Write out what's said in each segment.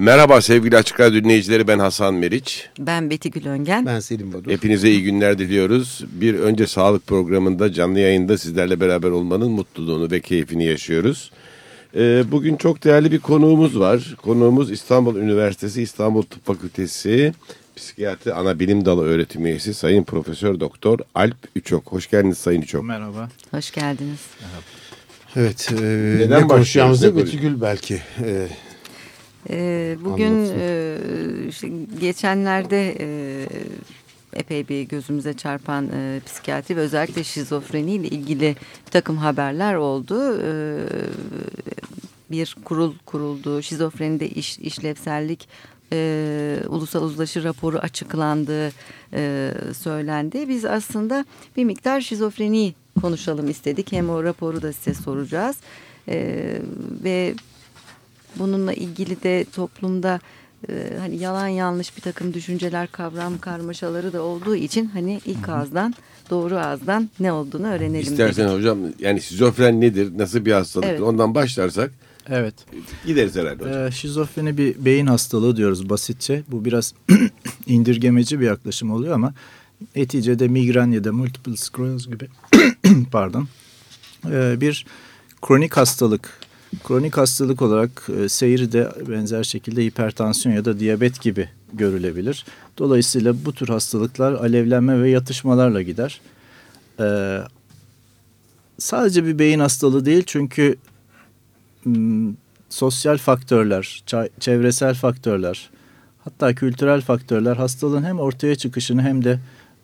Merhaba sevgili Açık Radyo dinleyicileri ben Hasan Meriç. Ben Beti Gülöngen. Ben Selim Badur. Hepinize iyi günler diliyoruz. Bir önce sağlık programında canlı yayında sizlerle beraber olmanın mutluluğunu ve keyfini yaşıyoruz. Ee, bugün çok değerli bir konuğumuz var. Konuğumuz İstanbul Üniversitesi İstanbul Tıp Fakültesi Psikiyatri Ana Bilim Dalı öğretim üyesi Sayın Profesör Doktor Alp Üçok. Hoş geldiniz Sayın Üçok. Merhaba. Hoş geldiniz. Evet. E, Neden ne konuşacağımızı? Betügül belki. E, Ee, bugün Anlatsın. e, işte geçenlerde e, epey bir gözümüze çarpan e, psikiyatri ve özellikle şizofreni ile ilgili bir takım haberler oldu. Ee, bir kurul kuruldu. Şizofrenide iş, işlevsellik e, ulusal uzlaşı raporu açıklandığı e, söylendi. Biz aslında bir miktar şizofreni konuşalım istedik. Hem o raporu da size soracağız. E, ve bununla ilgili de toplumda e, hani yalan yanlış bir takım düşünceler, kavram karmaşaları da olduğu için hani ilk ağızdan doğru ağızdan ne olduğunu öğrenelim İstersen dedik. hocam yani şizofren nedir, nasıl bir hastalıktır Evet. ondan başlarsak Evet. gideriz herhalde hocam. Ee, şizofreni bir beyin hastalığı diyoruz basitçe. Bu biraz indirgemeci bir yaklaşım oluyor ama neticede migren ya da multiple sclerosis gibi pardon ee, bir kronik hastalık. Kronik hastalık olarak e, seyri de benzer şekilde hipertansiyon ya da diyabet gibi görülebilir. Dolayısıyla bu tür hastalıklar alevlenme ve yatışmalarla gider. Ee, sadece bir beyin hastalığı değil çünkü m, sosyal faktörler, çevresel faktörler, hatta kültürel faktörler hastalığın hem ortaya çıkışını hem de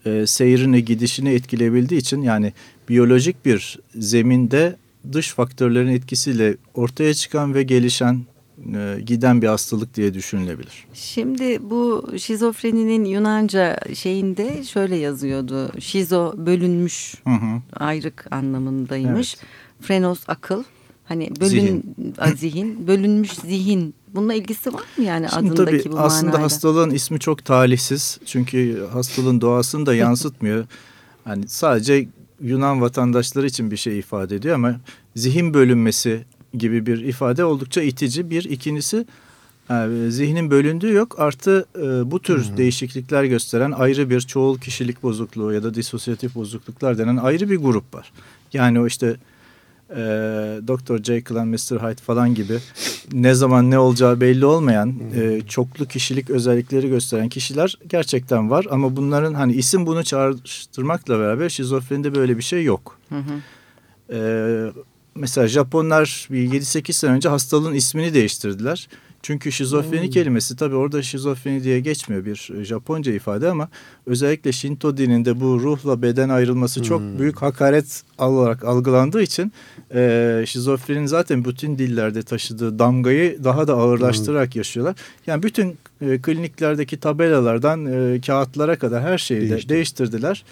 e, seyrini, gidişini etkileyebildiği için yani biyolojik bir zeminde dış faktörlerin etkisiyle ortaya çıkan ve gelişen, e, giden bir hastalık diye düşünülebilir. Şimdi bu şizofreninin Yunanca şeyinde şöyle yazıyordu. Şizo bölünmüş, Hı hı. ayrık anlamındaymış. Frenos akıl. Hani bölün Zihin. Zihin, bölünmüş zihin. Bununla ilgisi var mı yani Şimdi adındaki tabii bu aslında manayla? hastalığın ismi çok talihsiz. Çünkü hastalığın doğasını da yansıtmıyor. Hani sadece Yunan vatandaşları için bir şey ifade ediyor ama zihin bölünmesi gibi bir ifade oldukça itici. Bir ikincisi e, zihnin bölündüğü yok. Artı e, bu tür değişiklikler gösteren ayrı bir çoğul kişilik bozukluğu ya da disosyatif bozukluklar denen ayrı bir grup var. Yani o işte e, Dr. Jekyll and Mr. Hyde falan gibi ne zaman ne olacağı belli olmayan e, çoklu kişilik özellikleri gösteren kişiler gerçekten var ama bunların hani isim bunu çağrıştırmakla beraber şizofrenide böyle bir şey yok. Hı hı. E, mesela Japonlar bir 7-8 sene önce hastalığın ismini değiştirdiler. Çünkü şizofreni kelimesi tabii orada şizofreni diye geçmiyor bir Japonca ifade ama özellikle Shinto dininde bu ruhla beden ayrılması çok büyük hakaret olarak algılandığı için e, şizofrenin zaten bütün dillerde taşıdığı damgayı daha da ağırlaştırarak yaşıyorlar. Yani bütün e, kliniklerdeki tabelalardan e, kağıtlara kadar her şeyi de Değişti. değiştirdiler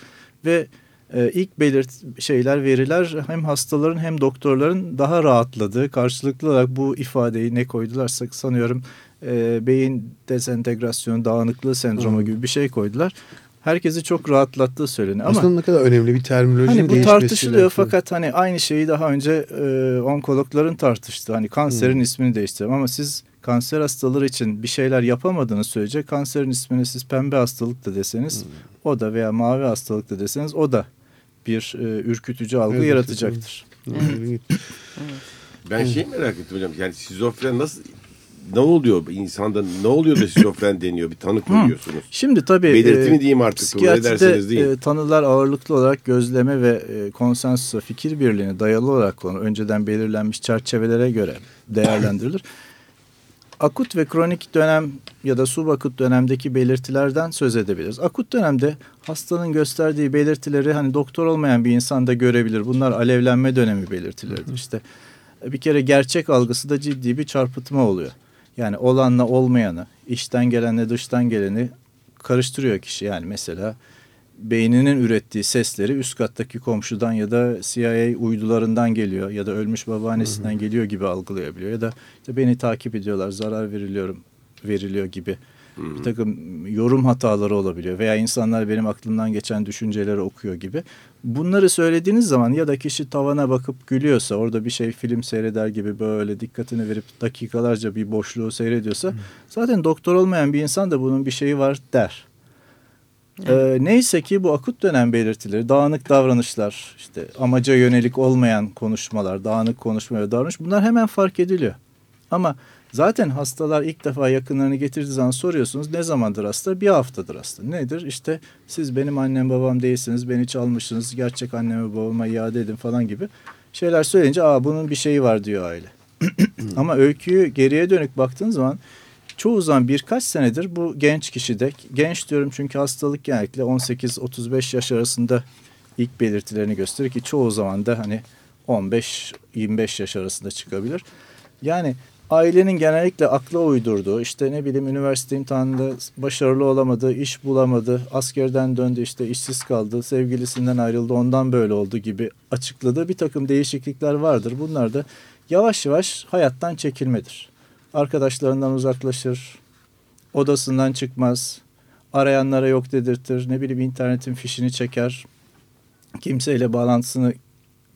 ve e, ilk belirt şeyler veriler hem hastaların hem doktorların daha rahatladığı karşılıklı olarak bu ifadeyi ne koydularsa sanıyorum e, beyin dezentegrasyonu dağınıklığı sendromu Hmm. gibi bir şey koydular. Herkesi çok rahatlattığı söyleniyor ama aslında ne kadar önemli bir terminolojinin Hani bu tartışılıyor fakat hani aynı şeyi daha önce e, onkologların tartıştı. Hani kanserin Hmm. ismini değiştirelim ama siz kanser hastaları için bir şeyler yapamadığınız sürece kanserin ismini siz pembe hastalık da deseniz Hmm. o da veya mavi hastalık da deseniz o da bir e, ürkütücü algı Evet, yaratacaktır. Evet. Ben şey merak ettim hocam yani şizofren nasıl ne oluyor insanda ne oluyor da şizofren deniyor bir tanı koyuyorsunuz. Şimdi tabii Belirti e, mi diyeyim artık psikiyatride deyin. e, tanılar ağırlıklı olarak gözleme ve e, konsensusa fikir birliğine dayalı olarak kullanılır. Önceden belirlenmiş çerçevelere göre değerlendirilir. Akut ve kronik dönem ya da subakut dönemdeki belirtilerden söz edebiliriz. Akut dönemde hastanın gösterdiği belirtileri hani doktor olmayan bir insan da görebilir. Bunlar alevlenme dönemi belirtileridir. İşte bir kere gerçek algısı da ciddi bir çarpıtma oluyor. Yani olanla olmayanı, içten gelenle dıştan geleni karıştırıyor kişi. Yani mesela beyninin ürettiği sesleri üst kattaki komşudan ya da CIA uydularından geliyor ya da ölmüş babaannesinden hı hı. geliyor gibi algılayabiliyor ya da işte beni takip ediyorlar zarar veriliyorum veriliyor gibi bir takım yorum hataları olabiliyor veya insanlar benim aklımdan geçen düşünceleri okuyor gibi. Bunları söylediğiniz zaman ya da kişi tavana bakıp gülüyorsa orada bir şey film seyreder gibi böyle dikkatini verip dakikalarca bir boşluğu seyrediyorsa zaten doktor olmayan bir insan da bunun bir şeyi var der. Ee, neyse ki bu akut dönem belirtileri, dağınık davranışlar, işte amaca yönelik olmayan konuşmalar, dağınık konuşma ve davranış bunlar hemen fark ediliyor. Ama Zaten hastalar ilk defa yakınlarını getirdiği zaman soruyorsunuz ne zamandır hasta? Bir haftadır hasta. Nedir? İşte siz benim annem babam değilsiniz, beni çalmışsınız, gerçek anneme babama iade edin falan gibi şeyler söyleyince aa bunun bir şeyi var diyor aile. Ama öyküyü geriye dönük baktığınız zaman çoğu zaman birkaç senedir bu genç kişide, genç diyorum çünkü hastalık genellikle 18-35 yaş arasında ilk belirtilerini gösterir ki çoğu zaman da hani 15-25 yaş arasında çıkabilir. Yani ailenin genellikle akla uydurduğu işte ne bileyim üniversite imtihanında başarılı olamadı, iş bulamadı, askerden döndü işte işsiz kaldı, sevgilisinden ayrıldı ondan böyle oldu gibi açıkladığı bir takım değişiklikler vardır. Bunlar da yavaş yavaş hayattan çekilmedir. Arkadaşlarından uzaklaşır, odasından çıkmaz, arayanlara yok dedirtir, ne bileyim internetin fişini çeker, kimseyle bağlantısını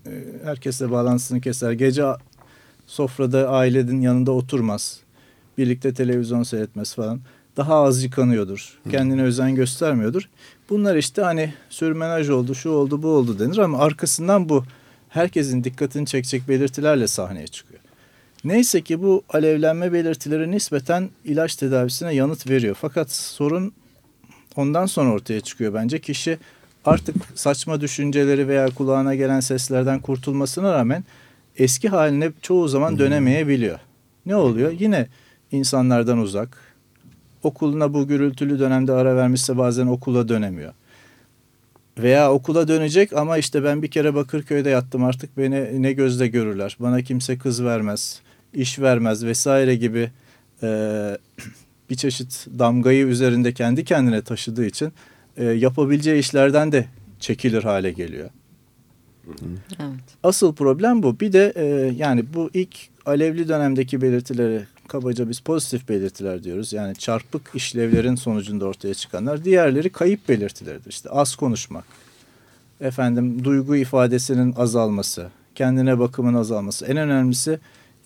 e, herkesle bağlantısını keser. Gece sofrada ailenin yanında oturmaz. Birlikte televizyon seyretmez falan. Daha az yıkanıyordur. Kendine özen göstermiyordur. Bunlar işte hani sürmenaj oldu, şu oldu, bu oldu denir ama arkasından bu herkesin dikkatini çekecek belirtilerle sahneye çıkıyor. Neyse ki bu alevlenme belirtileri nispeten ilaç tedavisine yanıt veriyor. Fakat sorun ondan sonra ortaya çıkıyor bence. Kişi artık saçma düşünceleri veya kulağına gelen seslerden kurtulmasına rağmen eski haline çoğu zaman dönemeyebiliyor. Ne oluyor? Yine insanlardan uzak. Okuluna bu gürültülü dönemde ara vermişse bazen okula dönemiyor. Veya okula dönecek ama işte ben bir kere Bakırköy'de yattım artık beni ne gözle görürler. Bana kimse kız vermez, iş vermez vesaire gibi e, bir çeşit damgayı üzerinde kendi kendine taşıdığı için e, yapabileceği işlerden de çekilir hale geliyor. Evet. Asıl problem bu. Bir de e, yani bu ilk alevli dönemdeki belirtileri kabaca biz pozitif belirtiler diyoruz. Yani çarpık işlevlerin sonucunda ortaya çıkanlar. Diğerleri kayıp belirtileridir. İşte az konuşmak, efendim duygu ifadesinin azalması, kendine bakımın azalması. En önemlisi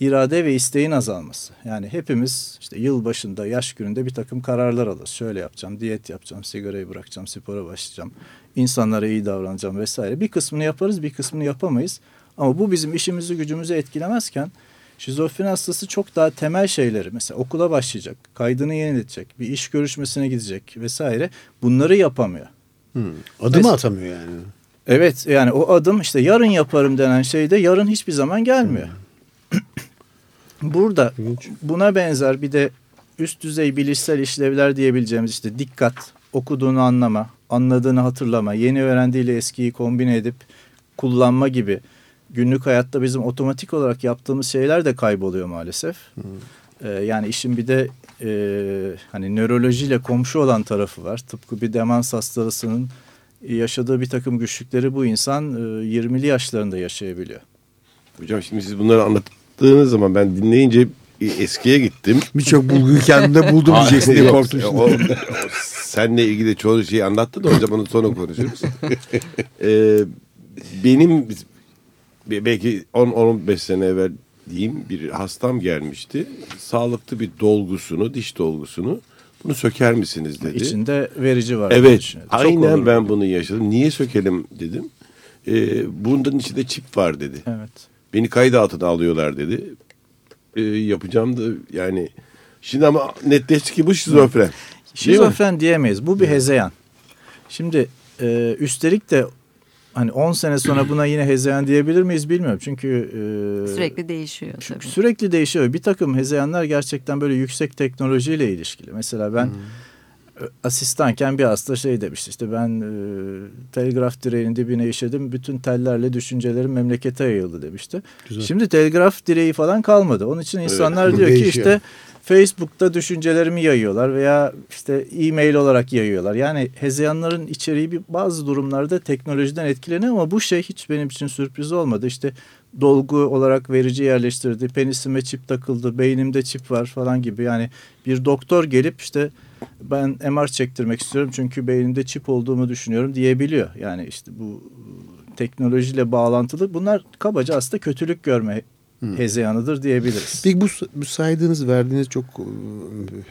irade ve isteğin azalması. Yani hepimiz işte yıl başında, yaş gününde bir takım kararlar alırız. Şöyle yapacağım, diyet yapacağım, sigarayı bırakacağım, spora başlayacağım, insanlara iyi davranacağım vesaire. Bir kısmını yaparız, bir kısmını yapamayız. Ama bu bizim işimizi, gücümüzü etkilemezken şizofreni hastası çok daha temel şeyleri mesela okula başlayacak, kaydını yeniletecek, bir iş görüşmesine gidecek vesaire bunları yapamıyor. Hmm. Adım mesela, atamıyor yani. Evet yani o adım işte yarın yaparım denen şey de yarın hiçbir zaman gelmiyor. Hmm. Burada buna benzer bir de üst düzey bilişsel işlevler diyebileceğimiz işte dikkat, okuduğunu anlama, anladığını hatırlama, yeni öğrendiğiyle eskiyi kombine edip kullanma gibi günlük hayatta bizim otomatik olarak yaptığımız şeyler de kayboluyor maalesef. Hmm. Ee, yani işin bir de e, hani nörolojiyle komşu olan tarafı var. Tıpkı bir demans hastalığının yaşadığı bir takım güçlükleri bu insan e, 20'li yaşlarında yaşayabiliyor. Hocam şimdi siz bunları anlatıp anlattığınız zaman ben dinleyince eskiye gittim. Birçok bulguyu kendimde buldum diyeceksin diye korkmuştum. O, o, seninle ilgili çoğu şeyi anlattı da hocam onu sonra konuşuruz. ee, benim belki 10-15 sene evvel diyeyim bir hastam gelmişti. Sağlıklı bir dolgusunu, diş dolgusunu bunu söker misiniz dedi. İçinde verici var. Evet. Aynen ben bunu yaşadım. Niye sökelim dedim. Ee, bunun içinde çip var dedi. Evet. Beni kayıt altına alıyorlar dedi. E, yapacağım da yani. Şimdi ama netleşti ki bu şizofren. Şizofren diyemeyiz. Bu bir hezeyan. Şimdi e, üstelik de hani 10 sene sonra buna yine hezeyan diyebilir miyiz bilmiyorum. Çünkü e, sürekli değişiyor tabii. Sürekli değişiyor. Bir takım hezeyanlar gerçekten böyle yüksek teknolojiyle ilişkili. Mesela ben hmm. Asistanken bir hasta şey demişti işte ben e, telgraf direğinin dibine işedim bütün tellerle düşüncelerim memlekete yayıldı demişti. Güzel. Şimdi telgraf direği falan kalmadı. Onun için insanlar evet, diyor ki işte Facebook'ta düşüncelerimi yayıyorlar veya işte e-mail olarak yayıyorlar. Yani hezeyanların içeriği bir bazı durumlarda teknolojiden etkileniyor ama bu şey hiç benim için sürpriz olmadı. İşte dolgu olarak verici yerleştirdi, penisime çip takıldı, beynimde çip var falan gibi. Yani bir doktor gelip işte ben MR çektirmek istiyorum çünkü beynimde çip olduğumu düşünüyorum diyebiliyor. Yani işte bu teknolojiyle bağlantılı bunlar kabaca aslında kötülük görme hmm. hezeyanıdır diyebiliriz. Peki bu, bu saydığınız verdiğiniz çok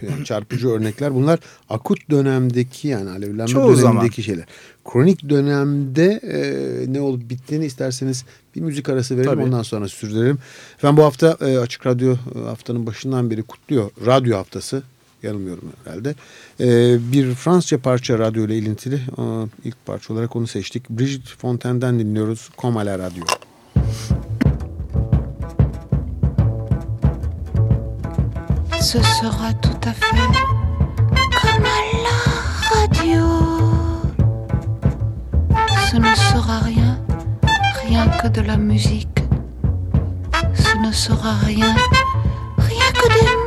yani çarpıcı örnekler bunlar akut dönemdeki yani alevlenme Çoğu dönemindeki zaman. şeyler. Kronik dönemde e, ne olup bittiğini isterseniz bir müzik arası verelim Tabii. ondan sonra sürdürelim. Ben bu hafta e, Açık Radyo e, haftanın başından beri kutluyor. Radyo haftası yanılmıyorum herhalde. Ee, bir Fransızca parça radyo ile ilintili. Ee, ilk parça olarak onu seçtik. Brigitte Fontaine'den dinliyoruz. Comme à la radio. Ce sera tout à fait comme à la radio. Ce ne sera rien, rien que de la musique. Ce ne sera rien, rien que des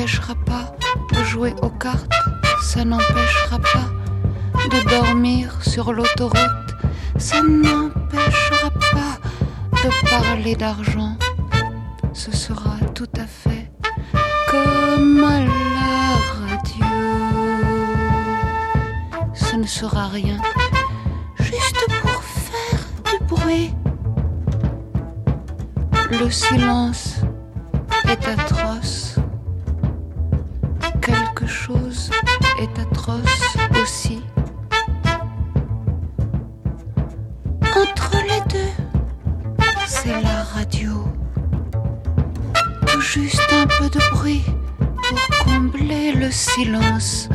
n'empêchera pas de jouer aux cartes, ça n'empêchera pas de dormir sur l'autoroute, ça n'empêchera pas de parler d'argent. Ce sera tout à fait comme à la radio. Ce ne sera rien, juste pour faire du bruit. Le silence est atroce chose est atroce aussi. Entre les deux, c'est la radio. Tout juste un peu de bruit pour combler le silence.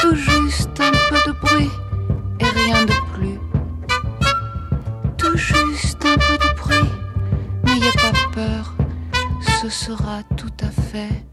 Tout juste un peu de bruit sera tout à fait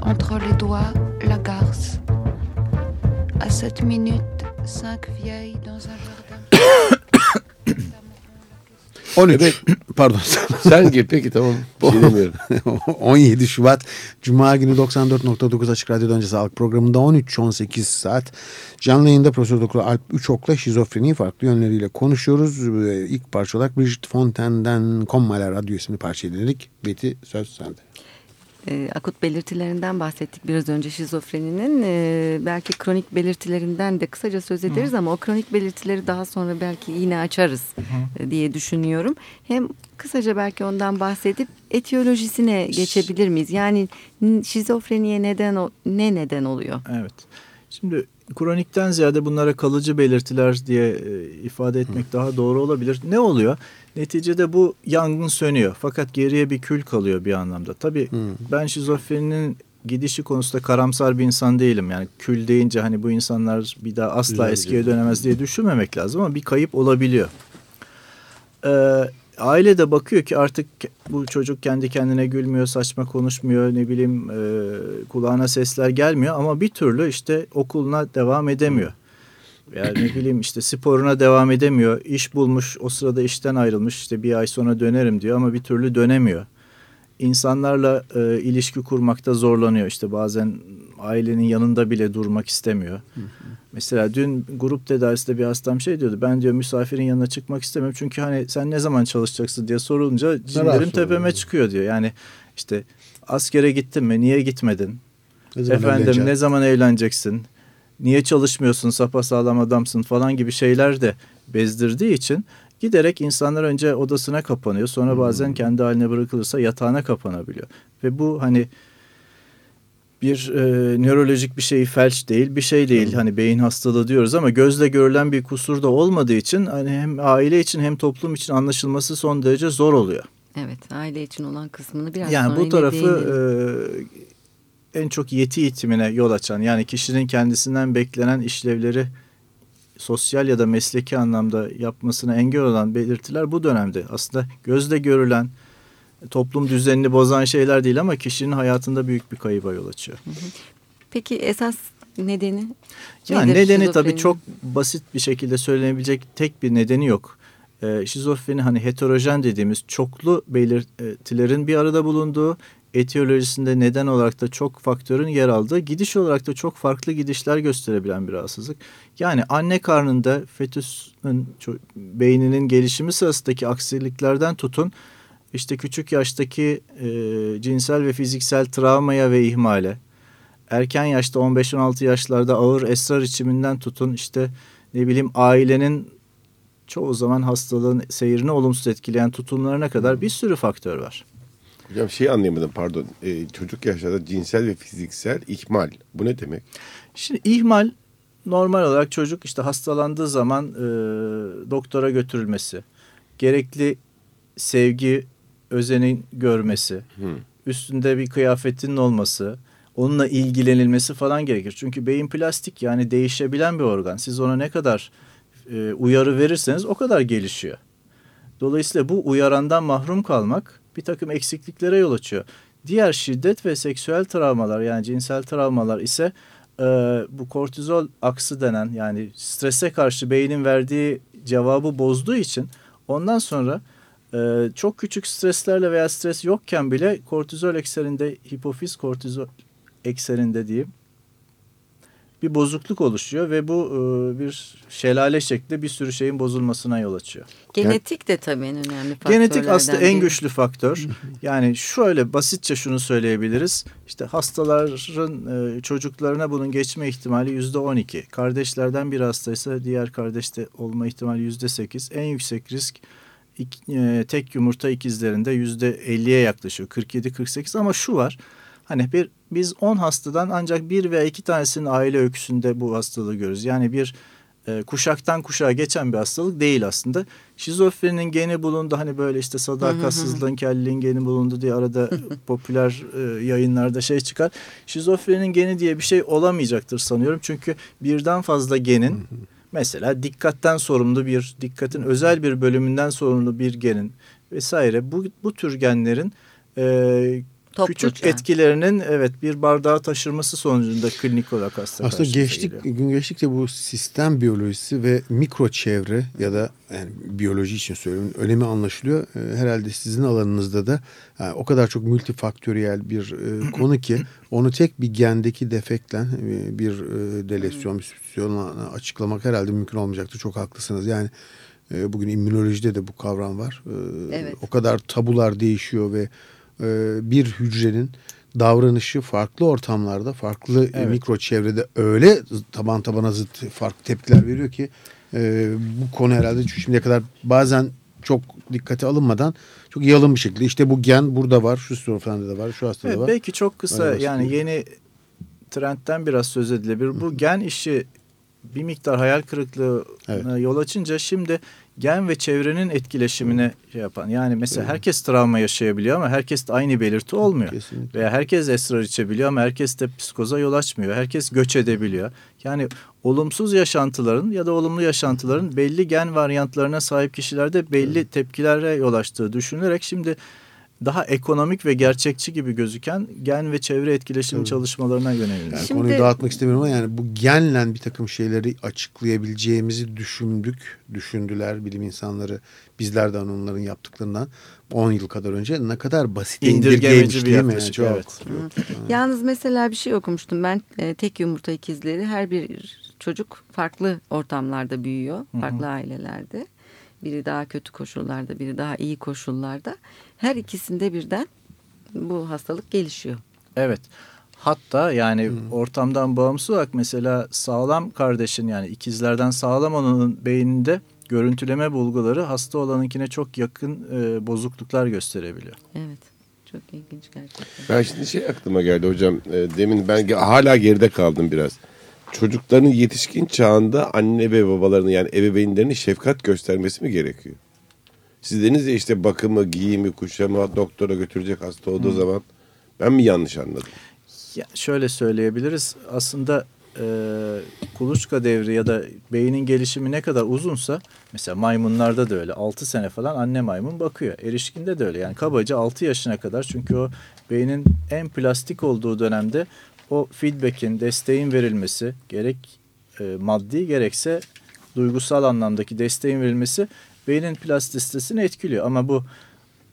entre les doigts la garce. À cette minute, cinq vieilles dans un jardin. 13 pardon sen gir peki tamam şey 17 Şubat Cuma günü 94.9 Açık Radyo'da önce sağlık programında 13-18 saat canlı yayında Profesör Doktor Alp Üçok'la şizofreni farklı yönleriyle konuşuyoruz. İlk parça olarak Brigitte Fontaine'den Kommaler Radyo isimli parça dinledik. Beti söz sende e, akut belirtilerinden bahsettik biraz önce şizofreninin. E, belki kronik belirtilerinden de kısaca söz ederiz Hı. ama o kronik belirtileri daha sonra belki yine açarız Hı. E, diye düşünüyorum. Hem kısaca belki ondan bahsedip etiyolojisine geçebilir miyiz? Yani şizofreniye neden ne neden oluyor? Evet. Şimdi kronikten ziyade bunlara kalıcı belirtiler diye e, ifade etmek Hı. daha doğru olabilir. Ne oluyor? Neticede bu yangın sönüyor fakat geriye bir kül kalıyor bir anlamda. Tabii hmm. ben şizofreninin gidişi konusunda karamsar bir insan değilim. Yani kül deyince hani bu insanlar bir daha asla güzel, eskiye güzel. dönemez diye düşünmemek lazım ama bir kayıp olabiliyor. Ee, aile de bakıyor ki artık bu çocuk kendi kendine gülmüyor, saçma konuşmuyor, ne bileyim e, kulağına sesler gelmiyor ama bir türlü işte okuluna devam edemiyor. Yani ne bileyim işte sporuna devam edemiyor. İş bulmuş o sırada işten ayrılmış işte bir ay sonra dönerim diyor ama bir türlü dönemiyor. İnsanlarla e, ilişki kurmakta zorlanıyor işte bazen ailenin yanında bile durmak istemiyor. Hı hı. Mesela dün grup tedavisinde bir hastam şey diyordu. Ben diyor misafirin yanına çıkmak istemiyorum. Çünkü hani sen ne zaman çalışacaksın diye sorulunca cinlerim tepeme çıkıyor diyor. Yani işte askere gittin mi? Niye gitmedin? Ne Efendim ne zaman evleneceksin? Niye çalışmıyorsun? Sapasağlam adamsın falan gibi şeyler de bezdirdiği için giderek insanlar önce odasına kapanıyor. Sonra hmm. bazen kendi haline bırakılırsa yatağına kapanabiliyor. Ve bu hani bir e, nörolojik bir şey felç değil bir şey değil. Hani beyin hastalığı diyoruz ama gözle görülen bir kusur da olmadığı için hani hem aile için hem toplum için anlaşılması son derece zor oluyor. Evet aile için olan kısmını biraz yani bu tarafı e, en çok yeti eğitimine yol açan yani kişinin kendisinden beklenen işlevleri sosyal ya da mesleki anlamda yapmasına engel olan belirtiler bu dönemde. Aslında gözle görülen toplum düzenini bozan şeyler değil ama kişinin hayatında büyük bir kayıba yol açıyor. Peki esas nedeni? Yani Nedir nedeni tabii çok basit bir şekilde söylenebilecek tek bir nedeni yok. Ee, şizofreni hani heterojen dediğimiz çoklu belirtilerin bir arada bulunduğu etiyolojisinde neden olarak da çok faktörün yer aldığı gidiş olarak da çok farklı gidişler gösterebilen bir rahatsızlık. Yani anne karnında fetüsün beyninin gelişimi sırasındaki aksiliklerden tutun işte küçük yaştaki e, cinsel ve fiziksel travmaya ve ihmale, erken yaşta 15-16 yaşlarda ağır esrar içiminden tutun işte ne bileyim ailenin çoğu zaman hastalığın seyrini olumsuz etkileyen tutumlarına kadar bir sürü faktör var. Hocam şey anlayamadım pardon. Ee, çocuk yaşlarda cinsel ve fiziksel ihmal. Bu ne demek? Şimdi ihmal normal olarak çocuk işte hastalandığı zaman e, doktora götürülmesi, gerekli sevgi özenin görmesi, hmm. üstünde bir kıyafetinin olması, onunla ilgilenilmesi falan gerekir. Çünkü beyin plastik yani değişebilen bir organ. Siz ona ne kadar e, uyarı verirseniz o kadar gelişiyor. Dolayısıyla bu uyarandan mahrum kalmak bir takım eksikliklere yol açıyor. Diğer şiddet ve seksüel travmalar yani cinsel travmalar ise e, bu kortizol aksı denen yani strese karşı beynin verdiği cevabı bozduğu için ondan sonra ee, çok küçük streslerle veya stres yokken bile kortizol ekserinde, hipofiz kortizol ekserinde diyeyim bir bozukluk oluşuyor ve bu e, bir şelale şeklinde bir sürü şeyin bozulmasına yol açıyor. Genetik de tabii en önemli faktörlerden Genetik aslında en güçlü faktör. yani şöyle basitçe şunu söyleyebiliriz. İşte hastaların e, çocuklarına bunun geçme ihtimali yüzde on iki. Kardeşlerden bir hastaysa diğer kardeşte olma ihtimali yüzde sekiz. En yüksek risk tek yumurta ikizlerinde yüzde elliye yaklaşıyor. 47-48 ama şu var. Hani bir biz 10 hastadan ancak bir veya iki tanesinin aile öyküsünde bu hastalığı görürüz. Yani bir e, kuşaktan kuşağa geçen bir hastalık değil aslında. Şizofrenin geni bulundu hani böyle işte sadakatsızlığın kelliliğin geni bulundu diye arada popüler e, yayınlarda şey çıkar. Şizofrenin geni diye bir şey olamayacaktır sanıyorum. Çünkü birden fazla genin Mesela dikkatten sorumlu bir, dikkatin özel bir bölümünden sorumlu bir genin vesaire bu, bu tür genlerin e, küçük yani. etkilerinin evet bir bardağı taşırması sonucunda klinik olarak hasta Aslında geçtik geliyor. gün geçtikçe bu sistem biyolojisi ve mikro çevre ya da yani biyoloji için söylüyorum önemi anlaşılıyor. Ee, herhalde sizin alanınızda da yani o kadar çok multifaktöriyel bir e, konu ki onu tek bir gendeki defektle e, bir e, deleksyon, bir sübstisyonla açıklamak herhalde mümkün olmayacaktır. Çok haklısınız. Yani bugün immünolojide de bu kavram var. E, evet. O kadar tabular değişiyor ve bir hücrenin davranışı farklı ortamlarda, farklı evet. mikro çevrede öyle taban tabana zıt farklı tepkiler veriyor ki e, bu konu herhalde şimdiye kadar bazen çok dikkate alınmadan çok yalın bir şekilde işte bu gen burada var, şu sürofrende de var, şu hastada evet, var. Belki çok kısa yani yeni trendten biraz söz edilebilir. Bu gen işi bir miktar hayal kırıklığı evet. yol açınca şimdi gen ve çevrenin etkileşimine şey yapan. Yani mesela herkes travma yaşayabiliyor ama herkes de aynı belirti olmuyor. Kesinlikle. Veya herkes esrar içebiliyor ama herkes de psikoza yol açmıyor. Herkes göç edebiliyor. Yani olumsuz yaşantıların ya da olumlu yaşantıların belli gen varyantlarına sahip kişilerde belli tepkilere yol açtığı düşünülerek şimdi daha ekonomik ve gerçekçi gibi gözüken gen ve çevre etkileşimi evet. çalışmalarına yönelik. Yani Şimdi, konuyu dağıtmak istemiyorum ama yani bu genle bir takım şeyleri açıklayabileceğimizi düşündük, düşündüler bilim insanları bizlerden onların yaptıklarından 10 yıl kadar önce ne kadar basit indirgemeci bir yaklaşık. Yani, evet. Yalnız mesela bir şey okumuştum ben e, tek yumurta ikizleri her bir çocuk farklı ortamlarda büyüyor, farklı Hı -hı. ailelerde. Biri daha kötü koşullarda, biri daha iyi koşullarda. Her ikisinde birden bu hastalık gelişiyor. Evet. Hatta yani hmm. ortamdan bağımsız olarak mesela sağlam kardeşin yani ikizlerden sağlam olanın beyninde görüntüleme bulguları hasta olanınkine çok yakın e, bozukluklar gösterebiliyor. Evet. Çok ilginç gerçekten. Ben şimdi şey aklıma geldi hocam. E, demin ben hala geride kaldım biraz çocukların yetişkin çağında anne ve babalarını yani ebeveynlerini şefkat göstermesi mi gerekiyor? Siz dediniz ya işte bakımı, giyimi, kuşamı doktora götürecek hasta olduğu hmm. zaman ben mi yanlış anladım? Ya şöyle söyleyebiliriz. Aslında e, kuluçka devri ya da beynin gelişimi ne kadar uzunsa mesela maymunlarda da öyle 6 sene falan anne maymun bakıyor. Erişkinde de öyle yani kabaca 6 yaşına kadar çünkü o beynin en plastik olduğu dönemde o feedback'in, desteğin verilmesi gerek e, maddi gerekse duygusal anlamdaki desteğin verilmesi beynin plastisitesini etkiliyor. Ama bu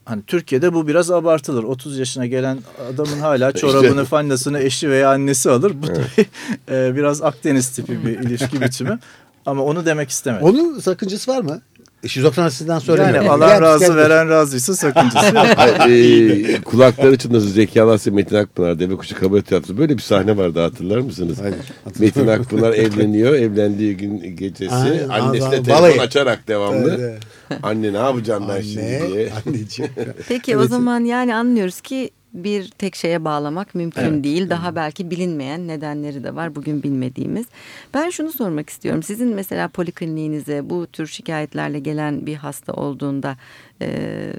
hani Türkiye'de bu biraz abartılır. 30 yaşına gelen adamın hala çorabını, fannasını eşi veya annesi alır. Bu evet. e, biraz Akdeniz tipi bir ilişki biçimi. Ama onu demek istemedim. Onun sakıncası var mı? Şizofrenisinden sonra yani alan razı veren razıysa sakıncası yok. e, kulakları çınlasın Zeki Alasya Metin Akpınar Deve Kuşu Kabaret Tiyatrosu böyle bir sahne vardı hatırlar mısınız? Hayır, Metin Akpınar evleniyor evlendiği gün gecesi Aynen, annesine telefon balayı. açarak devamlı evet. anne ne yapacaksın ben şimdi diye. Anneciğim. Peki evet. o zaman yani anlıyoruz ki bir tek şeye bağlamak mümkün evet. değil. Daha belki bilinmeyen nedenleri de var bugün bilmediğimiz. Ben şunu sormak istiyorum. Sizin mesela polikliniğinize bu tür şikayetlerle gelen bir hasta olduğunda e,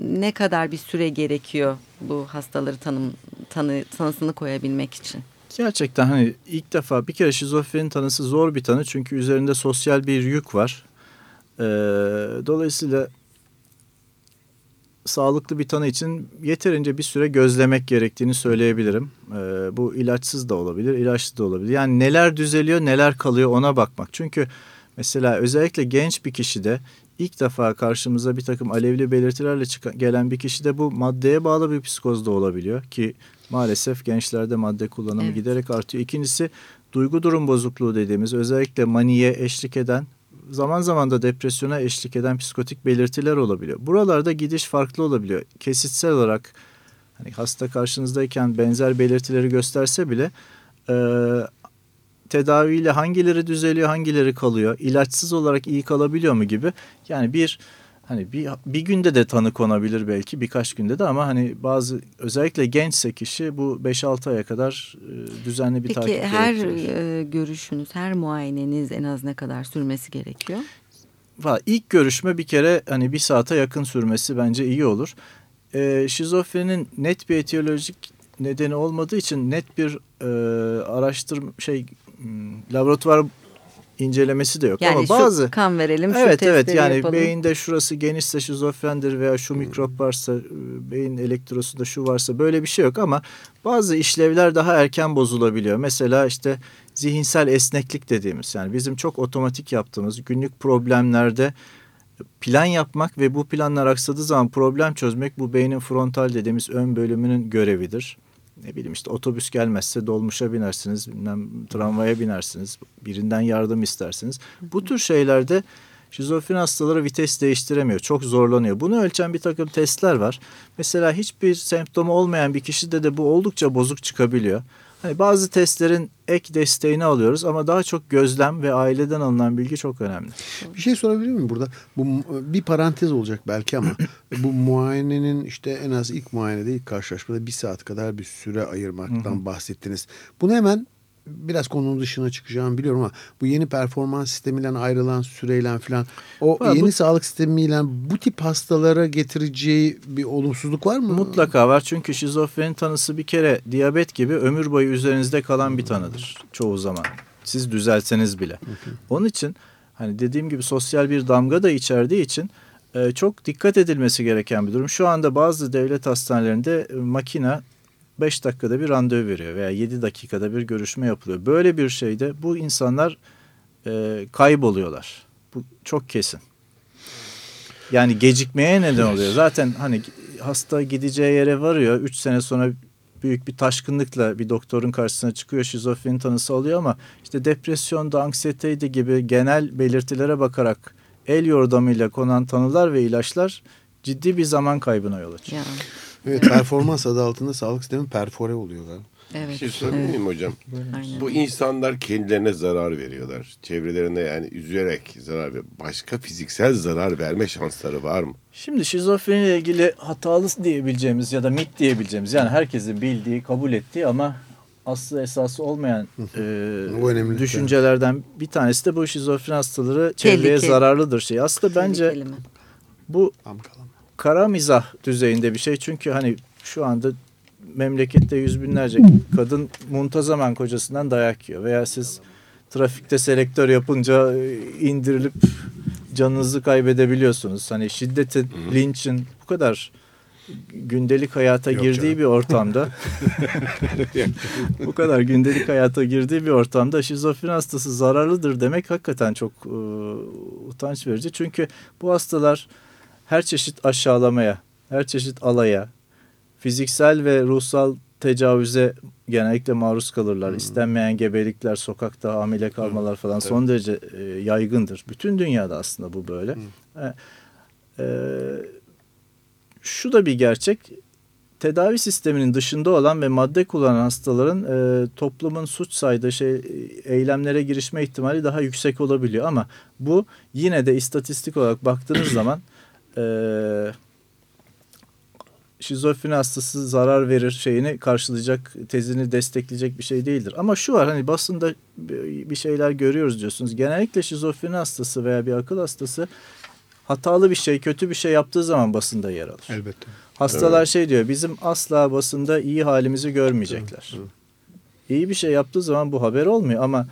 ne kadar bir süre gerekiyor bu hastaları tanım tanı tanısını koyabilmek için? Gerçekten hani ilk defa bir kere şizofreni tanısı zor bir tanı çünkü üzerinde sosyal bir yük var. Ee, dolayısıyla sağlıklı bir tanı için yeterince bir süre gözlemek gerektiğini söyleyebilirim. E, bu ilaçsız da olabilir, ilaçlı da olabilir. Yani neler düzeliyor, neler kalıyor ona bakmak. Çünkü mesela özellikle genç bir kişide ilk defa karşımıza bir takım alevli belirtilerle çıkan, gelen bir kişide bu maddeye bağlı bir psikoz da olabiliyor ki maalesef gençlerde madde kullanımı evet. giderek artıyor. İkincisi duygu durum bozukluğu dediğimiz özellikle maniye eşlik eden zaman zaman da depresyona eşlik eden psikotik belirtiler olabiliyor. Buralarda gidiş farklı olabiliyor. Kesitsel olarak hani hasta karşınızdayken benzer belirtileri gösterse bile e, tedaviyle hangileri düzeliyor, hangileri kalıyor, ilaçsız olarak iyi kalabiliyor mu gibi. Yani bir hani bir, bir günde de tanı konabilir belki birkaç günde de ama hani bazı özellikle gençse kişi bu 5-6 aya kadar e, düzenli bir Peki, takip Peki her e, görüşünüz, her muayeneniz en az ne kadar sürmesi gerekiyor? Valla ilk görüşme bir kere hani bir saate yakın sürmesi bence iyi olur. E, şizofrenin net bir etiyolojik nedeni olmadığı için net bir e, araştırma şey laboratuvar incelemesi de yok yani ama bazı şu kan verelim şu evet evet yani yapalım. beyinde şurası genişse şizofrendir veya şu mikrop varsa e, beyin elektrosunda şu varsa böyle bir şey yok ama bazı işlevler daha erken bozulabiliyor. Mesela işte zihinsel esneklik dediğimiz yani bizim çok otomatik yaptığımız günlük problemlerde plan yapmak ve bu planlar aksadığı zaman problem çözmek bu beynin frontal dediğimiz ön bölümünün görevidir ne bileyim işte otobüs gelmezse dolmuşa binersiniz, bilmem tramvaya binersiniz, birinden yardım istersiniz. Bu tür şeylerde şizofren hastaları vites değiştiremiyor, çok zorlanıyor. Bunu ölçen bir takım testler var. Mesela hiçbir semptomu olmayan bir kişide de bu oldukça bozuk çıkabiliyor. Hani bazı testlerin ek desteğini alıyoruz ama daha çok gözlem ve aileden alınan bilgi çok önemli. Bir şey sorabilir miyim burada? Bu bir parantez olacak belki ama bu muayenenin işte en az ilk muayenede ilk karşılaşmada bir saat kadar bir süre ayırmaktan bahsettiniz. Bunu hemen biraz konunun dışına çıkacağımı biliyorum ama bu yeni performans sistemiyle ayrılan süreyle falan o var, yeni bu, sağlık sistemiyle bu tip hastalara getireceği bir olumsuzluk var mı? Mutlaka var çünkü şizofreni tanısı bir kere diyabet gibi ömür boyu üzerinizde kalan bir tanıdır çoğu zaman. Siz düzelseniz bile. Onun için hani dediğim gibi sosyal bir damga da içerdiği için e, çok dikkat edilmesi gereken bir durum. Şu anda bazı devlet hastanelerinde e, makina 5 dakikada bir randevu veriyor veya 7 dakikada bir görüşme yapılıyor. Böyle bir şeyde bu insanlar e, kayboluyorlar. Bu çok kesin. Yani gecikmeye neden oluyor. Zaten hani hasta gideceği yere varıyor. 3 sene sonra büyük bir taşkınlıkla bir doktorun karşısına çıkıyor. Şizofreni tanısı alıyor ama işte depresyonda, anksiyeteydi gibi genel belirtilere bakarak el yordamıyla konan tanılar ve ilaçlar ciddi bir zaman kaybına yol açıyor. Ya. Evet, performans adı altında sağlık sistemi perfore oluyor galiba. Evet. Bir şey sorabilir miyim hocam? Aynen. Bu insanlar kendilerine zarar veriyorlar. Çevrelerine yani üzerek zarar veriyor. Başka fiziksel zarar verme şansları var mı? Şimdi şizofreniyle ilgili hatalı diyebileceğimiz ya da mit diyebileceğimiz yani herkesin bildiği, kabul ettiği ama aslı esası olmayan e, Bu önemli. düşüncelerden bir tanesi de bu şizofren hastaları çevreye Tehlikeli. zararlıdır şey. Aslında bence bu Damgalama. Kara mizah düzeyinde bir şey. Çünkü hani şu anda memlekette yüz binlerce kadın muntazaman kocasından dayak yiyor. Veya siz trafikte selektör yapınca e, indirilip canınızı kaybedebiliyorsunuz. Hani şiddetin, linçin bu kadar gündelik hayata Yok girdiği canım. bir ortamda bu kadar gündelik hayata girdiği bir ortamda şizofren hastası zararlıdır demek hakikaten çok e, utanç verici. Çünkü bu hastalar her çeşit aşağılamaya, her çeşit alaya, fiziksel ve ruhsal tecavüze genellikle maruz kalırlar. İstenmeyen gebelikler, sokakta hamile kalmalar falan son derece e, yaygındır. Bütün dünyada aslında bu böyle. E, e, şu da bir gerçek. Tedavi sisteminin dışında olan ve madde kullanan hastaların e, toplumun suç saydığı şey eylemlere girişme ihtimali daha yüksek olabiliyor ama bu yine de istatistik olarak baktığınız zaman e, şizofreni hastası zarar verir şeyini karşılayacak, tezini destekleyecek bir şey değildir. Ama şu var hani basında bir şeyler görüyoruz diyorsunuz. Genellikle şizofreni hastası veya bir akıl hastası hatalı bir şey, kötü bir şey yaptığı zaman basında yer alır. Elbette. Hastalar şey diyor bizim asla basında iyi halimizi görmeyecekler. İyi bir şey yaptığı zaman bu haber olmuyor ama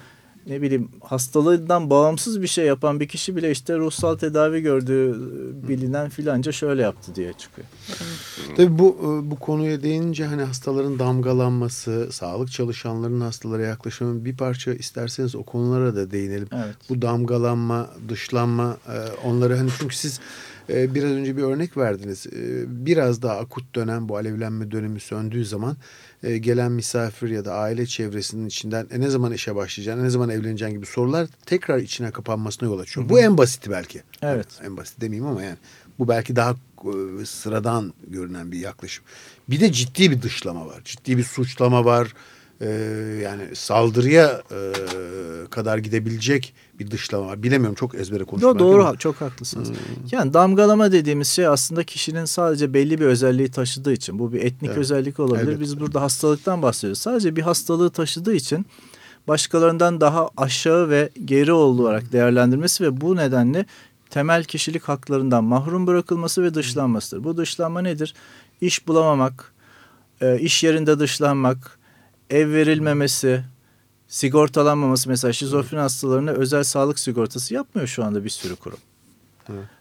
ne bileyim hastalığından bağımsız bir şey yapan bir kişi bile işte ruhsal tedavi gördüğü bilinen filanca şöyle yaptı diye çıkıyor. Tabii bu e, bu konuya değinince hani hastaların damgalanması, sağlık çalışanlarının hastalara yaklaşımı bir parça isterseniz o konulara da değinelim. Evet. Bu damgalanma, dışlanma e, onları hani çünkü siz e, biraz önce bir örnek verdiniz. E, Biraz daha akut dönem bu alevlenme dönemi söndüğü zaman e, gelen misafir ya da aile çevresinin içinden e, ne zaman işe başlayacağını, ne zaman evleneceğin gibi sorular tekrar içine kapanmasına yol açıyor. Bu en basiti belki. Evet. En basit demeyeyim ama yani bu belki daha e, sıradan görünen bir yaklaşım. Bir de ciddi bir dışlama var. Ciddi bir suçlama var. Ee, yani saldırıya e, kadar gidebilecek bir dışlama. Bilemiyorum çok ezbere konuşmak. Yo, doğru ama- çok haklısınız. Yani damgalama dediğimiz şey aslında kişinin sadece belli bir özelliği taşıdığı için bu bir etnik Evet. özellik olabilir. Elbette. Biz burada hastalıktan bahsediyoruz. Sadece bir hastalığı taşıdığı için başkalarından daha aşağı ve geri olarak değerlendirmesi ve bu nedenle temel kişilik haklarından mahrum bırakılması ve dışlanmasıdır. Bu dışlanma nedir? İş bulamamak, e, iş yerinde dışlanmak, ev verilmemesi, sigortalanmaması mesela şizofren hastalarına özel sağlık sigortası yapmıyor şu anda bir sürü kurum.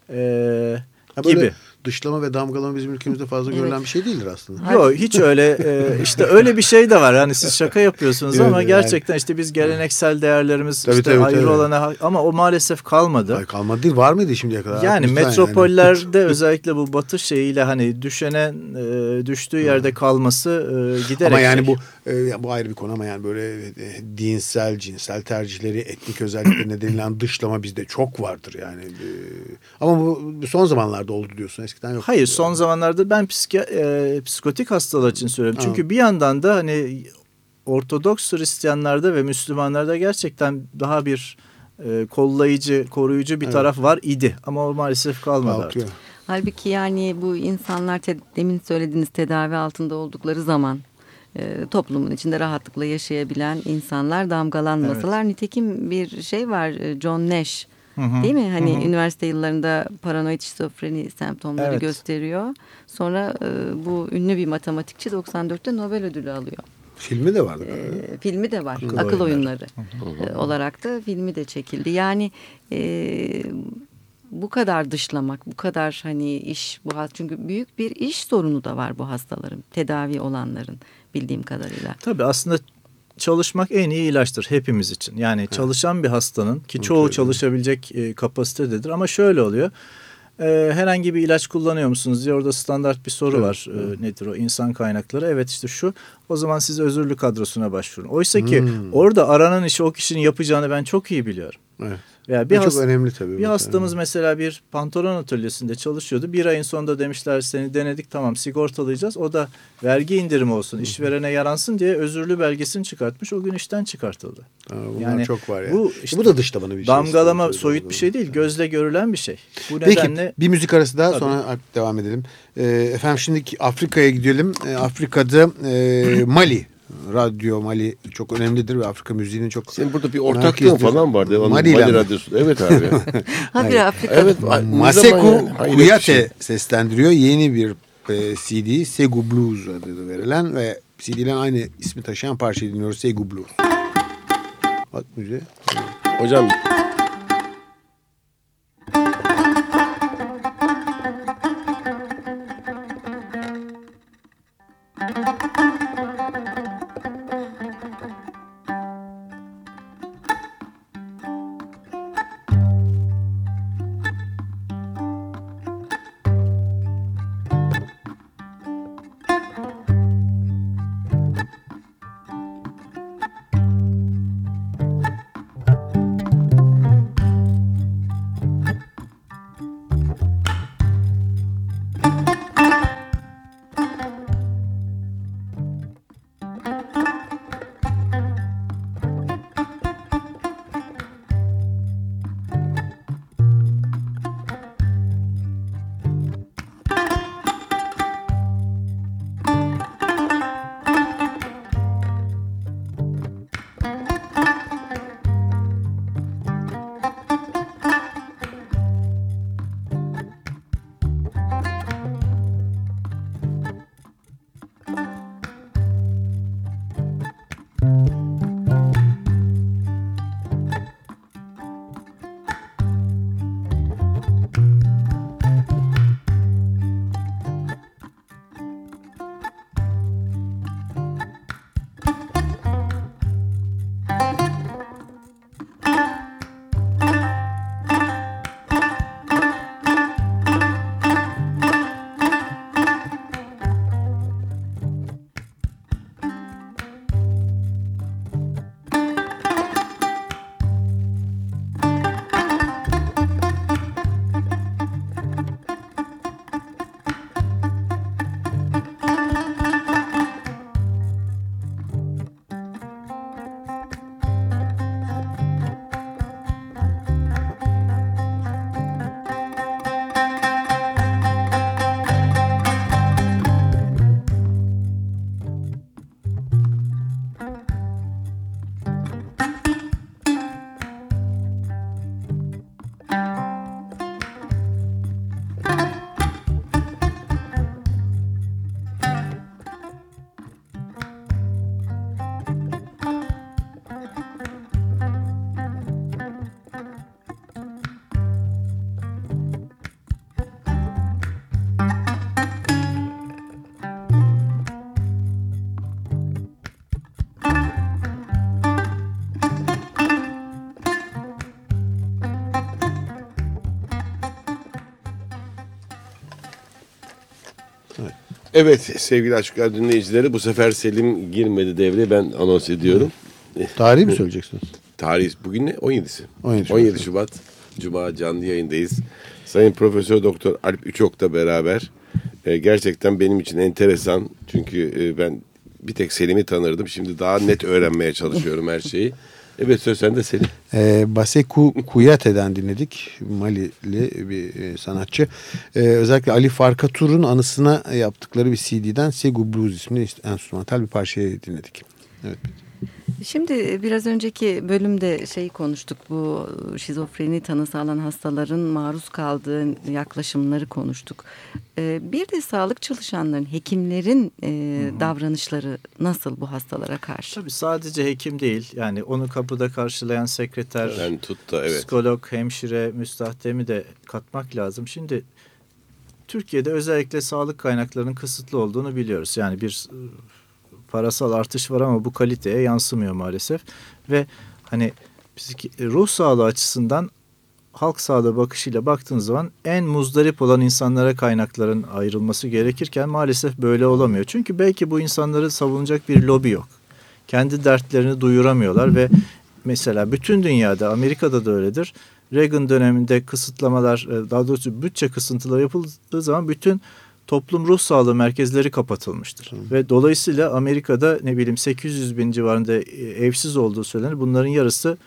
Ee, Böyle gibi. Dışlama ve damgalama bizim ülkemizde fazla Evet. görülen bir şey değildir aslında. Yok hiç öyle e, işte öyle bir şey de var. Hani siz şaka yapıyorsunuz Evet, ama yani. gerçekten işte biz geleneksel değerlerimiz Tabii, işte tabii, ayrı tabii. olana ama o maalesef kalmadı. Ay, kalmadı değil var mıydı şimdiye kadar? Yani metropollerde özellikle bu batı şeyiyle hani düşene e, düştüğü yerde kalması e, giderek. Ama yani şey. bu e, bu ayrı bir konu ama yani böyle e, dinsel, cinsel tercihleri, etnik özellikleri nedeniyle dışlama bizde çok vardır yani. E, ama bu bu son zamanlarda oldu diyorsun. Eskiden yok. Hayır son zamanlarda ben psiki, e, psikotik hastalar için söylüyorum. Çünkü bir yandan da hani Ortodoks Hristiyanlarda ve Müslümanlarda gerçekten daha bir e, kollayıcı, koruyucu bir Evet. taraf var idi. Ama o maalesef kalmadı Kalkıyor. artık. Halbuki yani bu insanlar te- demin söylediğiniz tedavi altında oldukları zaman e, toplumun içinde rahatlıkla yaşayabilen insanlar damgalanmasalar. Nitekim bir şey var e, John Nash Hı hı. değil mi? Hani Hı hı. üniversite yıllarında paranoid şizofreni semptomları Evet. gösteriyor. Sonra e, bu ünlü bir matematikçi 94'te Nobel ödülü alıyor. Filmi de vardı. galiba. E, filmi de var. Akıl Akıl, Oyunları. oyunları e, olarak da filmi de çekildi. Yani e, bu kadar dışlamak, bu kadar hani iş bu çünkü büyük bir iş sorunu da var bu hastaların, tedavi olanların bildiğim kadarıyla. Tabii aslında çalışmak en iyi ilaçtır hepimiz için. Yani evet. çalışan bir hastanın ki çoğu okay. çalışabilecek e, kapasitededir ama şöyle oluyor. E, herhangi bir ilaç kullanıyor musunuz diye orada standart bir soru evet. var. E, nedir o? insan kaynakları. Evet işte şu. O zaman siz özürlü kadrosuna başvurun. Oysa ki hmm. orada aranan işi o kişinin yapacağını ben çok iyi biliyorum. Evet. Veya bir çok önemli tabii. Bir hastamız yani. mesela bir pantolon atölyesinde çalışıyordu. Bir ayın sonunda demişler seni denedik tamam sigortalayacağız. O da vergi indirimi olsun, işverene yaransın diye özürlü belgesini çıkartmış. O gün işten çıkartıldı. Ha, yani çok var ya. Bu, işte, bu da dışlamanı bir şey. Damgalama soyut bir şey değil. Gözle görülen bir şey. Bu Peki nedenle... bir müzik arası daha tabii. sonra devam edelim. Ee, efendim şimdi Afrika'ya gidelim. Ee, Afrika'da e, Mali Radyo Mali çok önemlidir ve Afrika müziğinin çok... Senin burada bir ortaklığın falan vardı. Mali, Mali Radyosu. Evet abi. ha bir Afrika. Evet. Maseko yani, Kuyate şey. seslendiriyor. Yeni bir e, CD Segu Blues adı verilen ve CD'den aynı ismi taşıyan parçayı dinliyoruz. Segu Blues. Bak müziğe. Hocam Evet sevgili Açık dinleyicileri bu sefer Selim girmedi devreye ben anons ediyorum. Tarihi mi söyleyeceksiniz? Tarih bugün ne? 17'si. 17 Şubat. 17 Şubat. Cuma canlı yayındayız. Sayın Profesör Doktor Alp Üçok'ta beraber. E, gerçekten benim için enteresan. Çünkü e, ben bir tek Selim'i tanırdım. Şimdi daha net öğrenmeye çalışıyorum her şeyi. Evet söz sende Selim. Ee, Baseku Kuyate'den dinledik. Malili bir e, sanatçı. Ee, özellikle Ali Farkatur'un anısına yaptıkları bir CD'den Segu Blues isimli enstrümantal bir parçayı dinledik. Evet. Şimdi biraz önceki bölümde şey konuştuk bu şizofreni tanısı alan hastaların maruz kaldığı yaklaşımları konuştuk. Ee, bir de sağlık çalışanların, hekimlerin e, davranışları nasıl bu hastalara karşı? Tabii sadece hekim değil yani onu kapıda karşılayan sekreter, yani tut da, evet. psikolog, hemşire, müstahdemi de katmak lazım. Şimdi Türkiye'de özellikle sağlık kaynaklarının kısıtlı olduğunu biliyoruz. Yani bir parasal artış var ama bu kaliteye yansımıyor maalesef. Ve hani ruh sağlığı açısından halk sağlığı bakışıyla baktığınız zaman en muzdarip olan insanlara kaynakların ayrılması gerekirken maalesef böyle olamıyor. Çünkü belki bu insanları savunacak bir lobi yok. Kendi dertlerini duyuramıyorlar ve mesela bütün dünyada Amerika'da da öyledir. Reagan döneminde kısıtlamalar e, daha doğrusu bütçe kısıntıları yapıldığı zaman bütün toplum ruh sağlığı merkezleri kapatılmıştır. Hı. Ve dolayısıyla Amerika'da ne bileyim 800 bin civarında e, evsiz olduğu söylenir. Bunların yarısı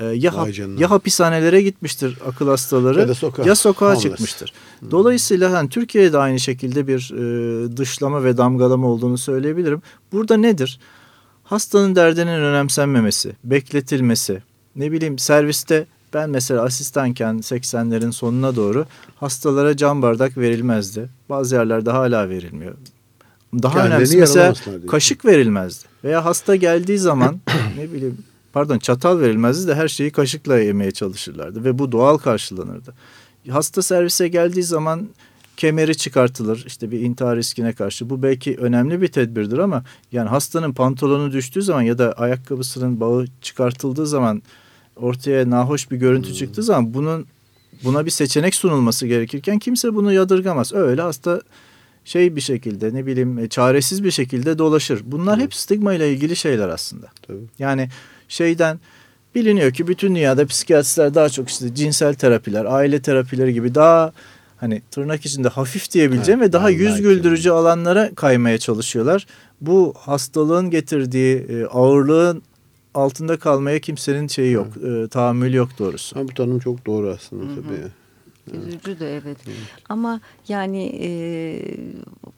e, ya, hap, ya hapishanelere gitmiştir akıl hastaları ya, sokağa, ya sokağa Homeless. çıkmıştır. Dolayısıyla hani Türkiye'de aynı şekilde bir e, dışlama ve damgalama olduğunu söyleyebilirim. Burada nedir? Hastanın derdinin önemsenmemesi, bekletilmesi, ne bileyim serviste ben mesela asistanken 80'lerin sonuna doğru hastalara cam bardak verilmezdi. Bazı yerlerde hala verilmiyor. Daha Kendileri önemlisi mesela kaşık verilmezdi. Veya hasta geldiği zaman ne bileyim pardon çatal verilmezdi de her şeyi kaşıkla yemeye çalışırlardı. Ve bu doğal karşılanırdı. Hasta servise geldiği zaman kemeri çıkartılır işte bir intihar riskine karşı. Bu belki önemli bir tedbirdir ama yani hastanın pantolonu düştüğü zaman ya da ayakkabısının bağı çıkartıldığı zaman ortaya nahoş bir görüntü hmm. çıktığı zaman bunun buna bir seçenek sunulması gerekirken kimse bunu yadırgamaz. Öyle hasta şey bir şekilde ne bileyim e, çaresiz bir şekilde dolaşır. Bunlar hep stigma ile ilgili şeyler aslında. Tabii. Yani şeyden biliniyor ki bütün dünyada psikiyatristler daha çok işte cinsel terapiler, aile terapileri gibi daha hani tırnak içinde hafif diyebileceğim evet, ve daha yüz güldürücü alanlara kaymaya çalışıyorlar. Bu hastalığın getirdiği e, ağırlığın altında kalmaya kimsenin şeyi yok, e, tahammül yok doğrusu. Ha, bu tanım çok doğru aslında Hı -hı. tabii. Üzücü de evet. evet. Ama yani e,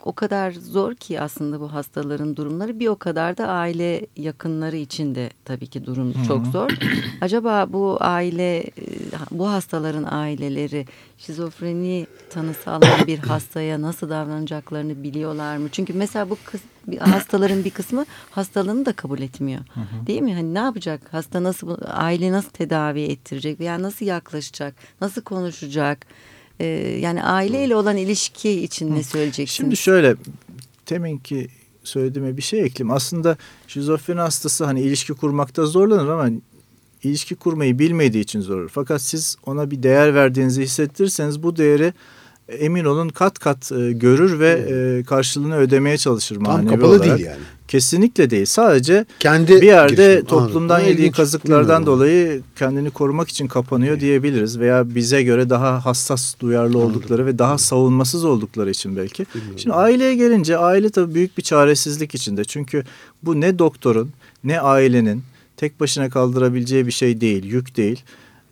o kadar zor ki aslında bu hastaların durumları bir o kadar da aile yakınları için de tabii ki durum Hı -hı. çok zor. Acaba bu aile bu hastaların aileleri şizofreni tanısı alan bir hastaya nasıl davranacaklarını biliyorlar mı? Çünkü mesela bu kız, hastaların bir kısmı hastalığını da kabul etmiyor. Hı hı. Değil mi? Hani ne yapacak? Hasta nasıl aile nasıl tedavi ettirecek veya nasıl yaklaşacak? Nasıl konuşacak? Ee, yani aileyle olan ilişki için ne söyleyeceksiniz? Şimdi şöyle teminki söylediğime bir şey ekleyeyim. Aslında şizofreni hastası hani ilişki kurmakta zorlanır ama ilişki kurmayı bilmediği için zor. Fakat siz ona bir değer verdiğinizi hissettirirseniz bu değeri emin olun kat kat e, görür ve e, karşılığını ödemeye çalışır manevi Tam kapalı olarak. değil yani. Kesinlikle değil. Sadece Kendi bir yerde girişim. toplumdan Anladım. yediği kazıklardan dolayı kendini korumak için kapanıyor evet. diyebiliriz. Veya bize göre daha hassas, duyarlı Anladım. oldukları ve daha savunmasız oldukları için belki. Bilmiyorum. Şimdi aileye gelince aile tabii büyük bir çaresizlik içinde. Çünkü bu ne doktorun ne ailenin tek başına kaldırabileceği bir şey değil, yük değil.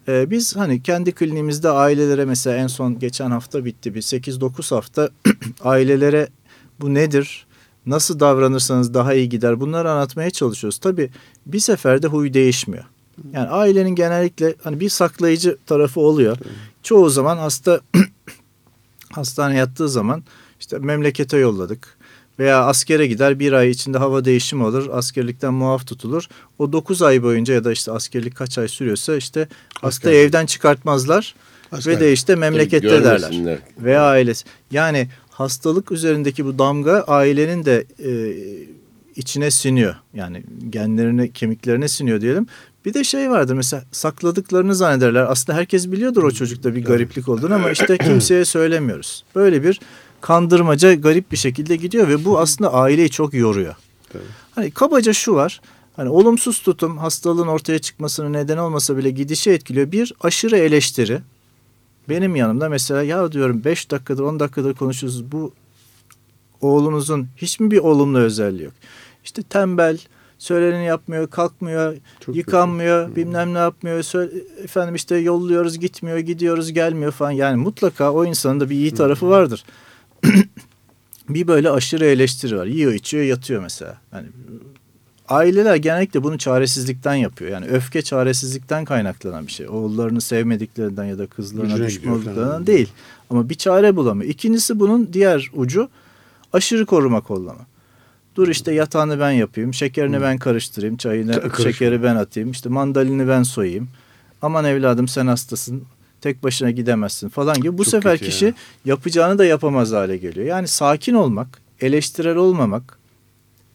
Ee, biz hani kendi kliniğimizde ailelere mesela en son geçen hafta bitti bir 8-9 hafta ailelere bu nedir, nasıl davranırsanız daha iyi gider bunları anlatmaya çalışıyoruz. Tabii bir seferde huy değişmiyor. Yani ailenin genellikle hani bir saklayıcı tarafı oluyor. Çoğu zaman hasta hastane yattığı zaman işte memlekete yolladık veya askere gider bir ay içinde hava değişimi olur askerlikten muaf tutulur. O dokuz ay boyunca ya da işte askerlik kaç ay sürüyorsa işte hasta evden çıkartmazlar Asker. ve de işte memlekette derler veya ailesi. Yani hastalık üzerindeki bu damga ailenin de e, içine siniyor yani genlerine kemiklerine siniyor diyelim. Bir de şey vardır mesela sakladıklarını zannederler. Aslında herkes biliyordur o çocukta bir gariplik olduğunu ama işte kimseye söylemiyoruz. Böyle bir kandırmaca garip bir şekilde gidiyor ve bu aslında aileyi çok yoruyor. Evet. Hani kabaca şu var. Hani olumsuz tutum hastalığın ortaya çıkmasına neden olmasa bile gidişi etkiliyor. Bir aşırı eleştiri. Benim yanımda mesela ya diyorum 5 dakikadır 10 dakikadır konuşuyoruz. Bu oğlunuzun hiç mi bir olumlu özelliği yok? İşte tembel, söyleneni yapmıyor, kalkmıyor, Çok yıkanmıyor, kötü. bilmem ne yapmıyor. Söyle, efendim işte yolluyoruz, gitmiyor, gidiyoruz, gelmiyor falan. Yani mutlaka o insanın da bir iyi tarafı vardır. bir böyle aşırı eleştiri var. Yiyor, içiyor, yatıyor mesela. Yani aileler genellikle bunu çaresizlikten yapıyor. Yani öfke çaresizlikten kaynaklanan bir şey. Oğullarını sevmediklerinden ya da kızlarına Gücüne düşman gidiyor olduklarından falan. değil. Ama bir çare bulamıyor. İkincisi bunun diğer ucu aşırı koruma kollama. Dur işte yatağını ben yapayım, şekerini ben karıştırayım, çayını, Karıştır. şekeri ben atayım, işte mandalini ben soyayım. Aman evladım sen hastasın, tek başına gidemezsin falan gibi. Bu Çok sefer kişi ya. yapacağını da yapamaz hale geliyor. Yani sakin olmak, eleştirel olmamak,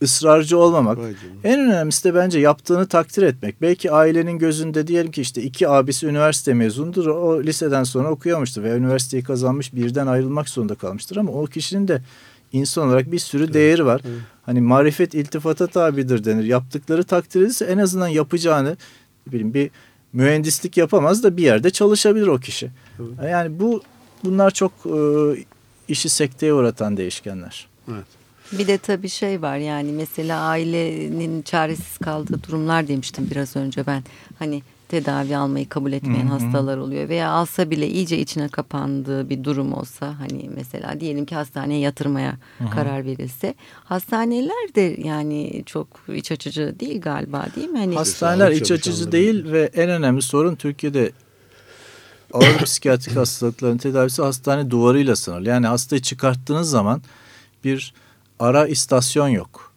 ısrarcı olmamak. En önemlisi de bence yaptığını takdir etmek. Belki ailenin gözünde diyelim ki işte iki abisi üniversite mezunudur. O liseden sonra okuyamıştır veya üniversiteyi kazanmış birden ayrılmak zorunda kalmıştır. Ama o kişinin de insan olarak bir sürü değeri var. Hani marifet iltifata tabidir denir. Yaptıkları takdir edilse en azından yapacağını bileyim bir mühendislik yapamaz da bir yerde çalışabilir o kişi. Yani bu bunlar çok e, işi sekteye uğratan değişkenler. Evet. Bir de tabii şey var yani mesela ailenin çaresiz kaldığı durumlar demiştim biraz önce ben. Hani tedavi almayı kabul etmeyen Hı hı. hastalar oluyor veya alsa bile iyice içine kapandığı bir durum olsa hani mesela diyelim ki hastaneye yatırmaya karar verilse hastaneler de yani çok iç açıcı değil galiba değil mi? Hani Hastaneler iç açıcı değil ve en önemli sorun Türkiye'de ağır psikiyatrik hastalıkların tedavisi hastane duvarıyla sınırlı. Yani hastayı çıkarttığınız zaman bir ara istasyon yok.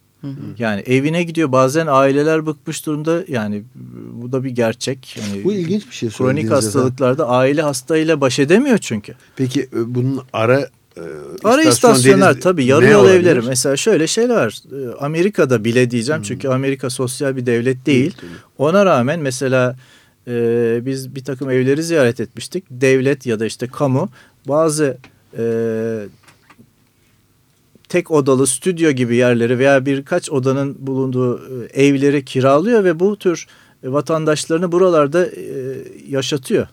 Yani evine gidiyor bazen aileler bıkmış durumda yani bu da bir gerçek. Yani Bu ilginç bir şey Kronik söylediğiniz efendim. hastalıklarda aile hastayla baş edemiyor çünkü. Peki e, bunun ara e, Ara istasyon istasyonlar dediğiniz tabii yarı yol olabilir? evleri mesela şöyle şeyler var. Ee, Amerika'da bile diyeceğim çünkü Amerika sosyal bir devlet değil. Ona rağmen mesela e, biz bir takım evleri ziyaret etmiştik. Devlet ya da işte kamu bazı e, tek odalı stüdyo gibi yerleri veya birkaç odanın bulunduğu e, evleri kiralıyor ve bu tür e, vatandaşlarını buralarda e, yaşatıyor.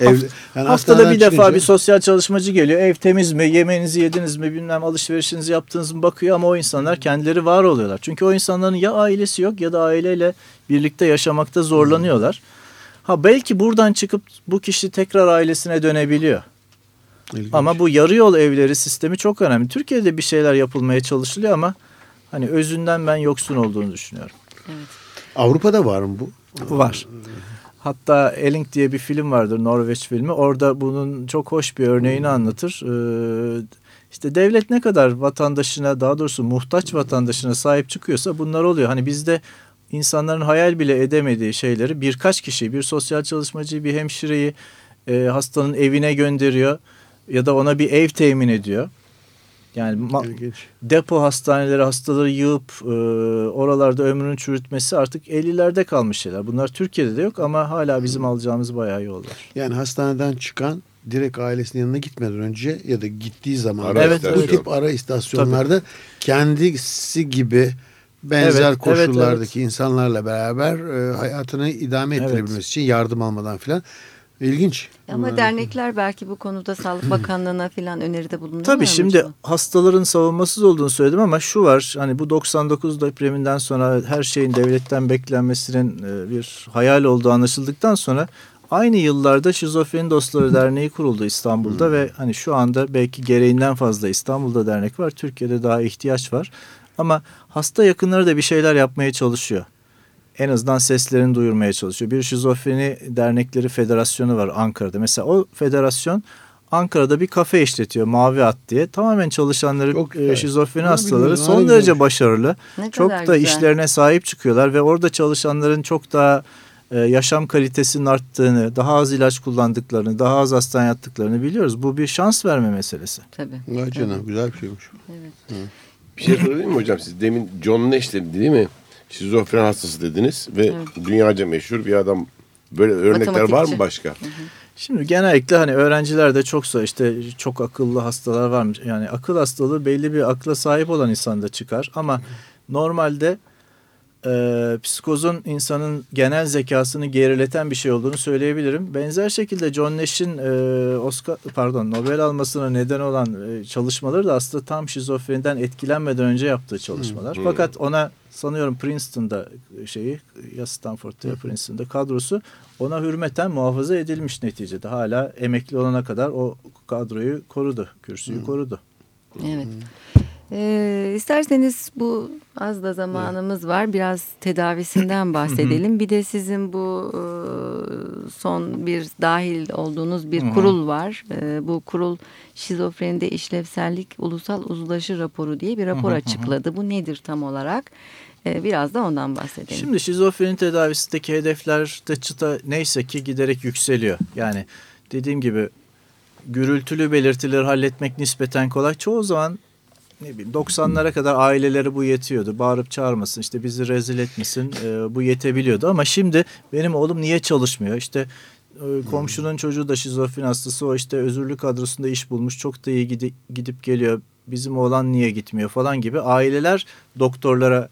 Ev, yani Haftada bir defa bir sosyal çalışmacı geliyor. Ev temiz mi, yemeğinizi yediniz mi, bilmem alışverişinizi yaptınız mı bakıyor ama o insanlar kendileri var oluyorlar. Çünkü o insanların ya ailesi yok ya da aileyle birlikte yaşamakta zorlanıyorlar. Ha belki buradan çıkıp bu kişi tekrar ailesine dönebiliyor. İlginç. Ama bu yarı yol evleri sistemi çok önemli. Türkiye'de bir şeyler yapılmaya çalışılıyor ama hani özünden ben yoksun olduğunu düşünüyorum. Avrupa'da var mı bu? Var. Hatta Elling diye bir film vardır Norveç filmi. Orada bunun çok hoş bir örneğini anlatır. Ee, işte devlet ne kadar vatandaşına daha doğrusu muhtaç vatandaşına sahip çıkıyorsa bunlar oluyor. Hani bizde insanların hayal bile edemediği şeyleri birkaç kişi bir sosyal çalışmacıyı bir hemşireyi e, hastanın evine gönderiyor ya da ona bir ev temin ediyor. Yani İlginç. depo hastaneleri hastaları yığıp e, oralarda ömrünü çürütmesi artık 50'lerde kalmış şeyler. Bunlar Türkiye'de de yok ama hala bizim alacağımız bayağı yol var. Yani hastaneden çıkan direkt ailesinin yanına gitmeden önce ya da gittiği zaman Ara Evet, bu tip ara istasyonlarda kendisi gibi benzer Evet, evet, koşullardaki insanlarla beraber e, hayatını idame Evet. ettirebilmesi için yardım almadan filan ilginç. ama dernekler belki bu konuda Sağlık Bakanlığı'na falan öneride bulunuyor Tabii şimdi hastaların savunmasız olduğunu söyledim ama şu var hani bu 99 depreminden sonra her şeyin devletten beklenmesinin e, bir hayal olduğu anlaşıldıktan sonra aynı yıllarda Şizofreni Dostları Derneği kuruldu İstanbul'da ve hani şu anda belki gereğinden fazla İstanbul'da dernek var. Türkiye'de daha ihtiyaç var. Ama hasta yakınları da bir şeyler yapmaya çalışıyor. En azından seslerini duyurmaya çalışıyor. Bir şizofreni dernekleri federasyonu var Ankara'da. Mesela o federasyon Ankara'da bir kafe işletiyor Mavi At diye. Tamamen çalışanları Çok e, güzel. şizofreni hastaları son harika derece başarılı. Ne Çok da güzel. işlerine sahip çıkıyorlar ve orada çalışanların çok daha e, yaşam kalitesinin arttığını, daha az ilaç kullandıklarını, daha az hastane yattıklarını biliyoruz. Bu bir şans verme meselesi. Tabii. Vay canına güzel bir şeymiş. Bir şey sorayım mı hocam? Siz demin John Nash dedi değil mi? Şizofren hastası dediniz ve dünyaca meşhur bir adam. Böyle örnekler var mı başka? Şimdi genellikle hani öğrencilerde çoksa işte çok akıllı hastalar varmış. Yani akıl hastalığı belli bir akla sahip olan insanda çıkar. Ama normalde e, psikozun insanın genel zekasını gerileten bir şey olduğunu söyleyebilirim. Benzer şekilde John Nash'in e, Oscar pardon Nobel almasına neden olan e, çalışmaları da aslında tam şizofreniden etkilenmeden önce yaptığı çalışmalar. Fakat ona sanıyorum Princeton'da şeyi ya Stanford'da ya Princeton'da kadrosu ona hürmeten muhafaza edilmiş neticede. Hala emekli olana kadar o kadroyu korudu, kürsüyü korudu. Evet. Ee, isterseniz bu az da zamanımız var. Biraz tedavisinden bahsedelim. bir de sizin bu e, son bir dahil olduğunuz bir kurul var. E, bu kurul şizofrenide işlevsellik ulusal uzlaşı raporu diye bir rapor açıkladı. Bu nedir tam olarak? E, biraz da ondan bahsedelim. Şimdi şizofreni tedavisindeki hedefler de çıta neyse ki giderek yükseliyor. Yani dediğim gibi gürültülü belirtileri halletmek nispeten kolay. Çoğu zaman ne bileyim 90'lara kadar aileleri bu yetiyordu. Bağırıp çağırmasın işte bizi rezil etmesin e, bu yetebiliyordu. Ama şimdi benim oğlum niye çalışmıyor? İşte e, komşunun çocuğu da şizofren hastası o işte özürlü kadrosunda iş bulmuş. Çok da iyi gidip, gidip geliyor. Bizim oğlan niye gitmiyor falan gibi aileler doktorlara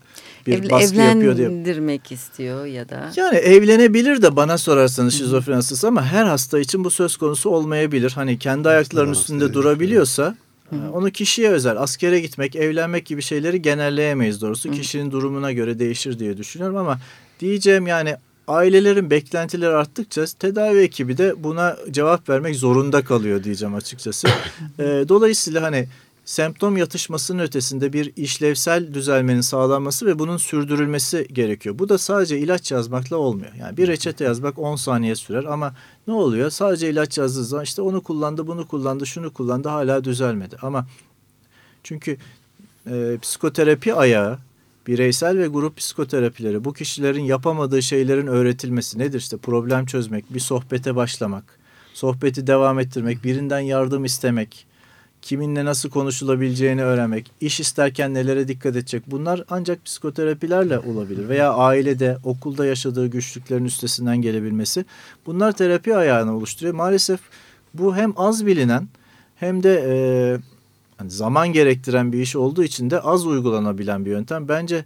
bir Ev, baskı yapıyor diye. Evlendirmek istiyor ya da. Yani evlenebilir de bana sorarsanız şizofren hastası ama her hasta için bu söz konusu olmayabilir. Hani kendi ayaklarının üstünde durabiliyorsa Hı. Onu kişiye özel. Askere gitmek, evlenmek gibi şeyleri genelleyemeyiz doğrusu. Hı. Kişinin durumuna göre değişir diye düşünüyorum ama diyeceğim yani ailelerin beklentileri arttıkça tedavi ekibi de buna cevap vermek zorunda kalıyor diyeceğim açıkçası. e, dolayısıyla hani semptom yatışmasının ötesinde bir işlevsel düzelmenin sağlanması ve bunun sürdürülmesi gerekiyor. Bu da sadece ilaç yazmakla olmuyor. Yani bir reçete yazmak 10 saniye sürer ama ne oluyor? Sadece ilaç yazdığı zaman işte onu kullandı, bunu kullandı, şunu kullandı hala düzelmedi. Ama çünkü e, psikoterapi ayağı bireysel ve grup psikoterapileri bu kişilerin yapamadığı şeylerin öğretilmesi nedir? İşte problem çözmek, bir sohbete başlamak, sohbeti devam ettirmek, birinden yardım istemek, kiminle nasıl konuşulabileceğini öğrenmek, iş isterken nelere dikkat edecek bunlar ancak psikoterapilerle olabilir. Veya ailede, okulda yaşadığı güçlüklerin üstesinden gelebilmesi bunlar terapi ayağını oluşturuyor. Maalesef bu hem az bilinen hem de e, hani zaman gerektiren bir iş olduğu için de az uygulanabilen bir yöntem. Bence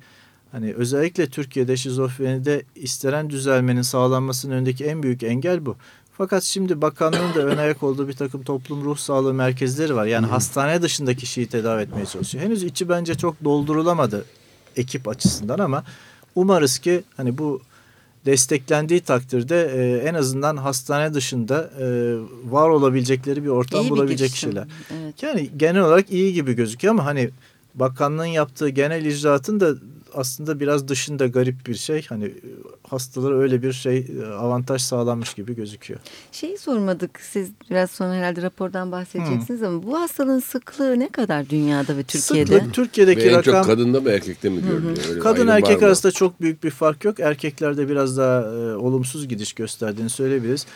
hani özellikle Türkiye'de şizofrenide istenen düzelmenin sağlanmasının önündeki en büyük engel bu. Fakat şimdi bakanlığın da ön ayak olduğu bir takım toplum ruh sağlığı merkezleri var. Yani hmm. hastane dışındaki kişiyi tedavi etmeye çalışıyor. Henüz içi bence çok doldurulamadı ekip açısından ama umarız ki hani bu desteklendiği takdirde e, en azından hastane dışında e, var olabilecekleri bir ortam iyi bulabilecek bir kişiler. Evet. Yani genel olarak iyi gibi gözüküyor ama hani bakanlığın yaptığı genel icraatın da aslında biraz dışında garip bir şey. Hani hastalara öyle bir şey e, avantaj sağlanmış gibi gözüküyor. Şeyi sormadık. Siz biraz sonra herhalde rapordan bahsedeceksiniz hmm. ama bu hastalığın sıklığı ne kadar dünyada ve Türkiye'de? Sıklık Türkiye'deki ve en rakam... çok kadında mı erkekte mi görülüyor? Öyle Kadın erkek arasında çok büyük bir fark yok. Erkeklerde biraz daha e, olumsuz gidiş gösterdiğini söyleyebiliriz.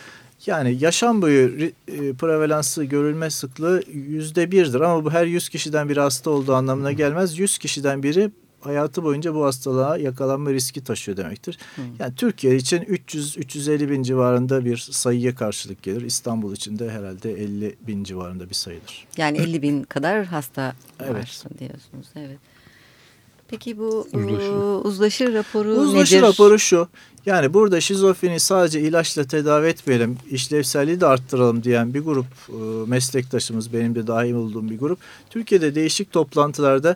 Yani yaşam boyu e, prevalansı görülme sıklığı yüzde birdir ama bu her yüz kişiden biri hasta olduğu anlamına gelmez. Yüz kişiden biri hayatı boyunca bu hastalığa yakalanma riski taşıyor demektir. Hı. Yani Türkiye için 300-350 bin civarında bir sayıya karşılık gelir. İstanbul için de herhalde 50 bin civarında bir sayıdır. Yani 50 bin kadar hasta evet. var diyorsunuz. Evet. Peki bu uzlaşı, uzlaşı raporu uzlaşı nedir? Uzlaşı raporu şu. Yani burada şizofreni sadece ilaçla tedavi etmeyelim, işlevselliği de arttıralım diyen bir grup e, meslektaşımız, benim de dahil olduğum bir grup. Türkiye'de değişik toplantılarda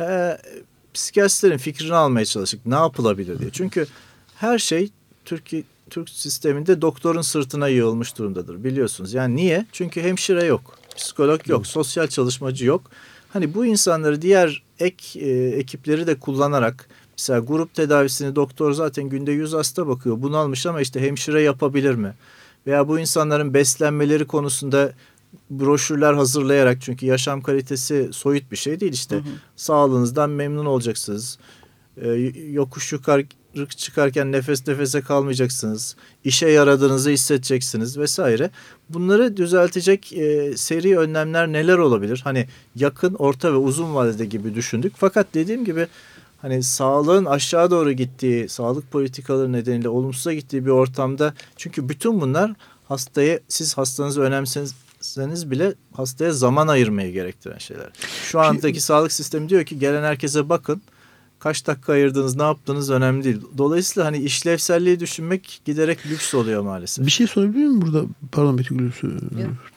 e, psikiyatristlerin fikrini almaya çalıştık. Ne yapılabilir diye. Çünkü her şey Türkiye Türk sisteminde doktorun sırtına yığılmış durumdadır biliyorsunuz. Yani niye? Çünkü hemşire yok, psikolog yok, sosyal çalışmacı yok. Hani bu insanları diğer ek e, ekipleri de kullanarak mesela grup tedavisini doktor zaten günde 100 hasta bakıyor. Bunu almış ama işte hemşire yapabilir mi? Veya bu insanların beslenmeleri konusunda broşürler hazırlayarak çünkü yaşam kalitesi soyut bir şey değil işte. Hı hı. Sağlığınızdan memnun olacaksınız. Ee, yokuş yukarı çıkarken nefes nefese kalmayacaksınız. İşe yaradığınızı hissedeceksiniz vesaire. Bunları düzeltecek e, seri önlemler neler olabilir? Hani yakın, orta ve uzun vadede gibi düşündük. Fakat dediğim gibi hani sağlığın aşağı doğru gittiği, sağlık politikaları nedeniyle olumsuza gittiği bir ortamda çünkü bütün bunlar hastayı siz hastanızı önemseniz etseniz bile hastaya zaman ayırmayı gerektiren şeyler. Şu andaki sağlık sistemi diyor ki gelen herkese bakın. Kaç dakika ayırdınız, ne yaptınız önemli değil. Dolayısıyla hani işlevselliği düşünmek giderek lüks oluyor maalesef. Bir şey sorabilir miyim burada? Pardon Betül bir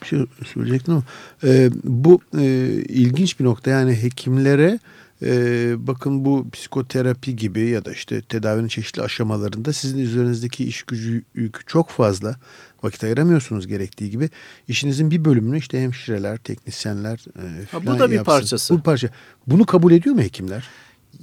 şey söyleyecektim ama e, bu e, ilginç bir nokta. Yani hekimlere e, bakın bu psikoterapi gibi ya da işte tedavinin çeşitli aşamalarında sizin üzerinizdeki iş gücü yükü çok fazla vakit ayıramıyorsunuz gerektiği gibi işinizin bir bölümünü işte hemşireler, teknisyenler e, ha, bu da bir yapsın. parçası. Bu parça. Bunu kabul ediyor mu hekimler?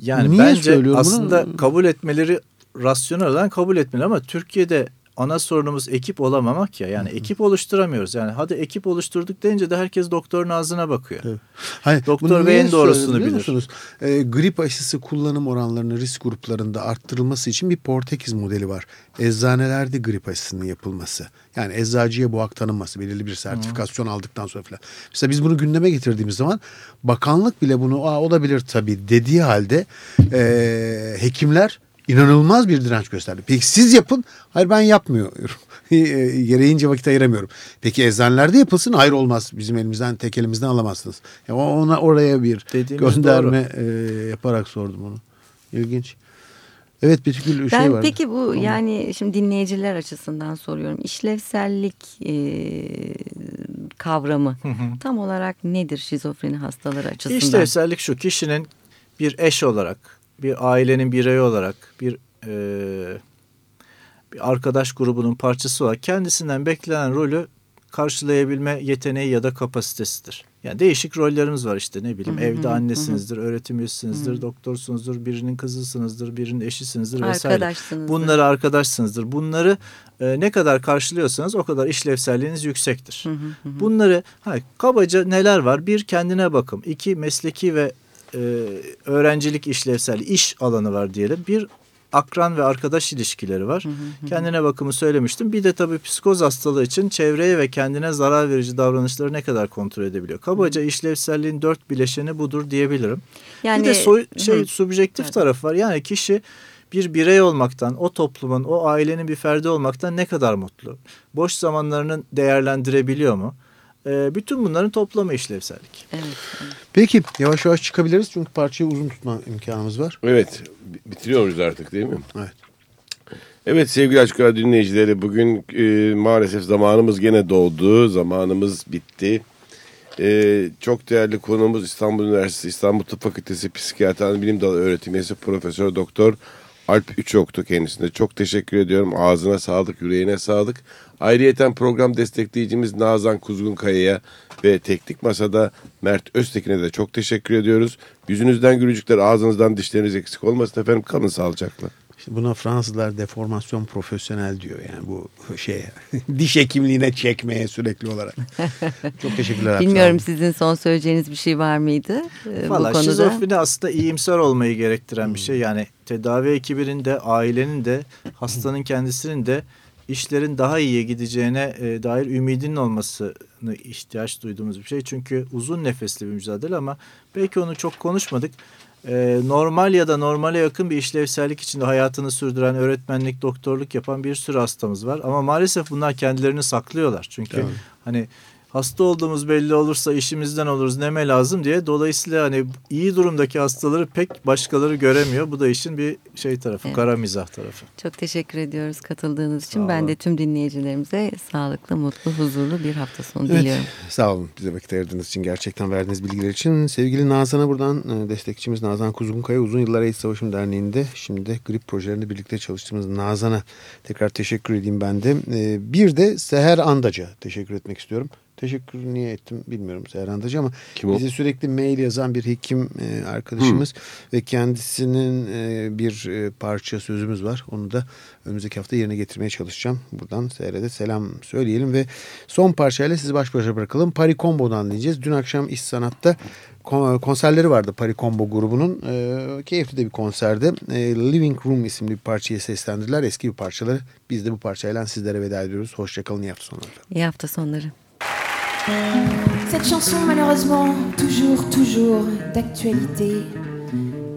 Yani Niye bence aslında bunu? kabul etmeleri rasyonel olan kabul etmeli ama Türkiye'de ana sorunumuz ekip olamamak ya. Yani ekip oluşturamıyoruz. Yani hadi ekip oluşturduk deyince de herkes doktorun ağzına bakıyor. Evet. Hayır, Doktor ve en doğrusunu bilir. Musunuz? E, grip aşısı kullanım oranlarını risk gruplarında arttırılması için bir Portekiz modeli var. Eczanelerde grip aşısının yapılması. Yani eczacıya bu hak tanınması belirli bir sertifikasyon Hı. aldıktan sonra falan. Mesela biz bunu gündeme getirdiğimiz zaman bakanlık bile bunu Aa, olabilir tabii dediği halde e, hekimler inanılmaz bir direnç gösterdi. Peki siz yapın. Hayır ben yapmıyorum. E, gereğince vakit ayıramıyorum. Peki eczanelerde yapılsın. Hayır olmaz. Bizim elimizden tek elimizden alamazsınız. Yani ona oraya bir Dediğimiz gönderme e, yaparak sordum onu. İlginç. Evet bir şey var. Peki bu Onu... yani şimdi dinleyiciler açısından soruyorum. İşlevsellik e, kavramı hı hı. tam olarak nedir şizofreni hastaları açısından? İşlevsellik şu kişinin bir eş olarak bir ailenin bireyi olarak bir e, bir arkadaş grubunun parçası olarak kendisinden beklenen rolü karşılayabilme yeteneği ya da kapasitesidir. Yani değişik rollerimiz var işte ne bileyim hı hı, evde annesinizdir, hı. öğretim üyesisinizdir, hı. doktorsunuzdur, birinin kızısınızdır, birinin eşisinizdir vesaire. Bunları arkadaşsınızdır. Bunları e, ne kadar karşılıyorsanız o kadar işlevselliğiniz yüksektir. Hı hı hı. Bunları ha, kabaca neler var? Bir kendine bakım, iki mesleki ve e, öğrencilik işlevsel iş alanı var diyelim. Bir akran ve arkadaş ilişkileri var. Hı hı. Kendine bakımı söylemiştim. Bir de tabii psikoz hastalığı için çevreye ve kendine zarar verici davranışları ne kadar kontrol edebiliyor. Kabaca işlevselliğin dört bileşeni budur diyebilirim. Yani, bir de soy, şey hı. subjektif evet. taraf var. Yani kişi bir birey olmaktan, o toplumun, o ailenin bir ferdi olmaktan ne kadar mutlu? Boş zamanlarını değerlendirebiliyor mu? E, bütün bunların toplamı işlevsellik. Evet, evet. Peki yavaş yavaş çıkabiliriz çünkü parçayı uzun tutma imkanımız var. Evet bitiriyoruz artık değil mi? Evet. Evet sevgili Açık Radyo dinleyicileri bugün e, maalesef zamanımız gene doldu. Zamanımız bitti. E, çok değerli konuğumuz İstanbul Üniversitesi İstanbul Tıp Fakültesi Psikiyatri Bilim Dalı Öğretim Üyesi Profesör Doktor Alp Üçok'tu kendisine. Çok teşekkür ediyorum. Ağzına sağlık, yüreğine sağlık. Ayrıyeten program destekleyicimiz Nazan Kuzgunkaya'ya ve Teknik Masa'da Mert Öztekin'e de çok teşekkür ediyoruz. Yüzünüzden gülücükler, ağzınızdan dişleriniz eksik olmasın efendim. Kalın sağlıcakla. Buna Fransızlar deformasyon profesyonel diyor yani bu şey diş hekimliğine çekmeye sürekli olarak. Çok teşekkürler. Bilmiyorum sizin son söyleyeceğiniz bir şey var mıydı e, Vallahi bu konuda? Şizofreni aslında iyimser olmayı gerektiren bir şey. Yani tedavi ekibinin de ailenin de hastanın kendisinin de işlerin daha iyiye gideceğine e, dair ümidinin olmasını ihtiyaç duyduğumuz bir şey. Çünkü uzun nefesli bir mücadele ama belki onu çok konuşmadık. E, normal ya da normale yakın bir işlevsellik içinde hayatını sürdüren öğretmenlik, doktorluk yapan bir sürü hastamız var. Ama maalesef bunlar kendilerini saklıyorlar. Çünkü evet. hani hasta olduğumuz belli olursa işimizden oluruz neme lazım diye. Dolayısıyla hani iyi durumdaki hastaları pek başkaları göremiyor. Bu da işin bir şey tarafı, evet. kara mizah tarafı. Çok teşekkür ediyoruz katıldığınız için. ben de tüm dinleyicilerimize sağlıklı, mutlu, huzurlu bir hafta sonu evet. diliyorum. Sağ olun bize vakit ayırdığınız için, gerçekten verdiğiniz bilgiler için. Sevgili Nazan'a buradan e, destekçimiz Nazan Kuzgunkaya uzun yıllar AIDS Savaşım Derneği'nde şimdi grip projelerinde birlikte çalıştığımız Nazan'a tekrar teşekkür edeyim ben de. E, bir de Seher Andaca teşekkür etmek istiyorum teşekkür niye ettim bilmiyorum Serhandacı ama Kim bize sürekli mail yazan bir hekim e, arkadaşımız hmm. ve kendisinin e, bir e, parça sözümüz var. Onu da önümüzdeki hafta yerine getirmeye çalışacağım. Buradan Seher'e selam söyleyelim ve son parçayla sizi baş başa bırakalım. Pari Combo'dan dinleyeceğiz. Dün akşam İş Sanat'ta konserleri vardı Pari Combo grubunun. E, keyifli de bir konserde. E, Living Room isimli bir parçayı seslendirdiler. Eski bir parçaları. Biz de bu parçayla sizlere veda ediyoruz. Hoşçakalın. İyi hafta sonları. İyi hafta sonları. Cette chanson, malheureusement, toujours, toujours d'actualité.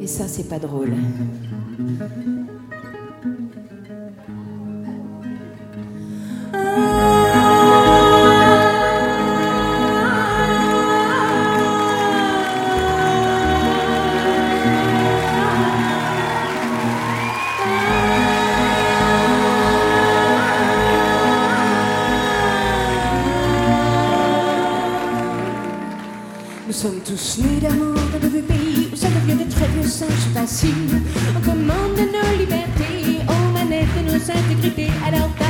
Et ça, c'est pas drôle. Ah. Som du slitter mod, da du vil bede Så der bliver det trygge som spasin Og kom om den nul i hver dag Og man efter noget sandt, det det er der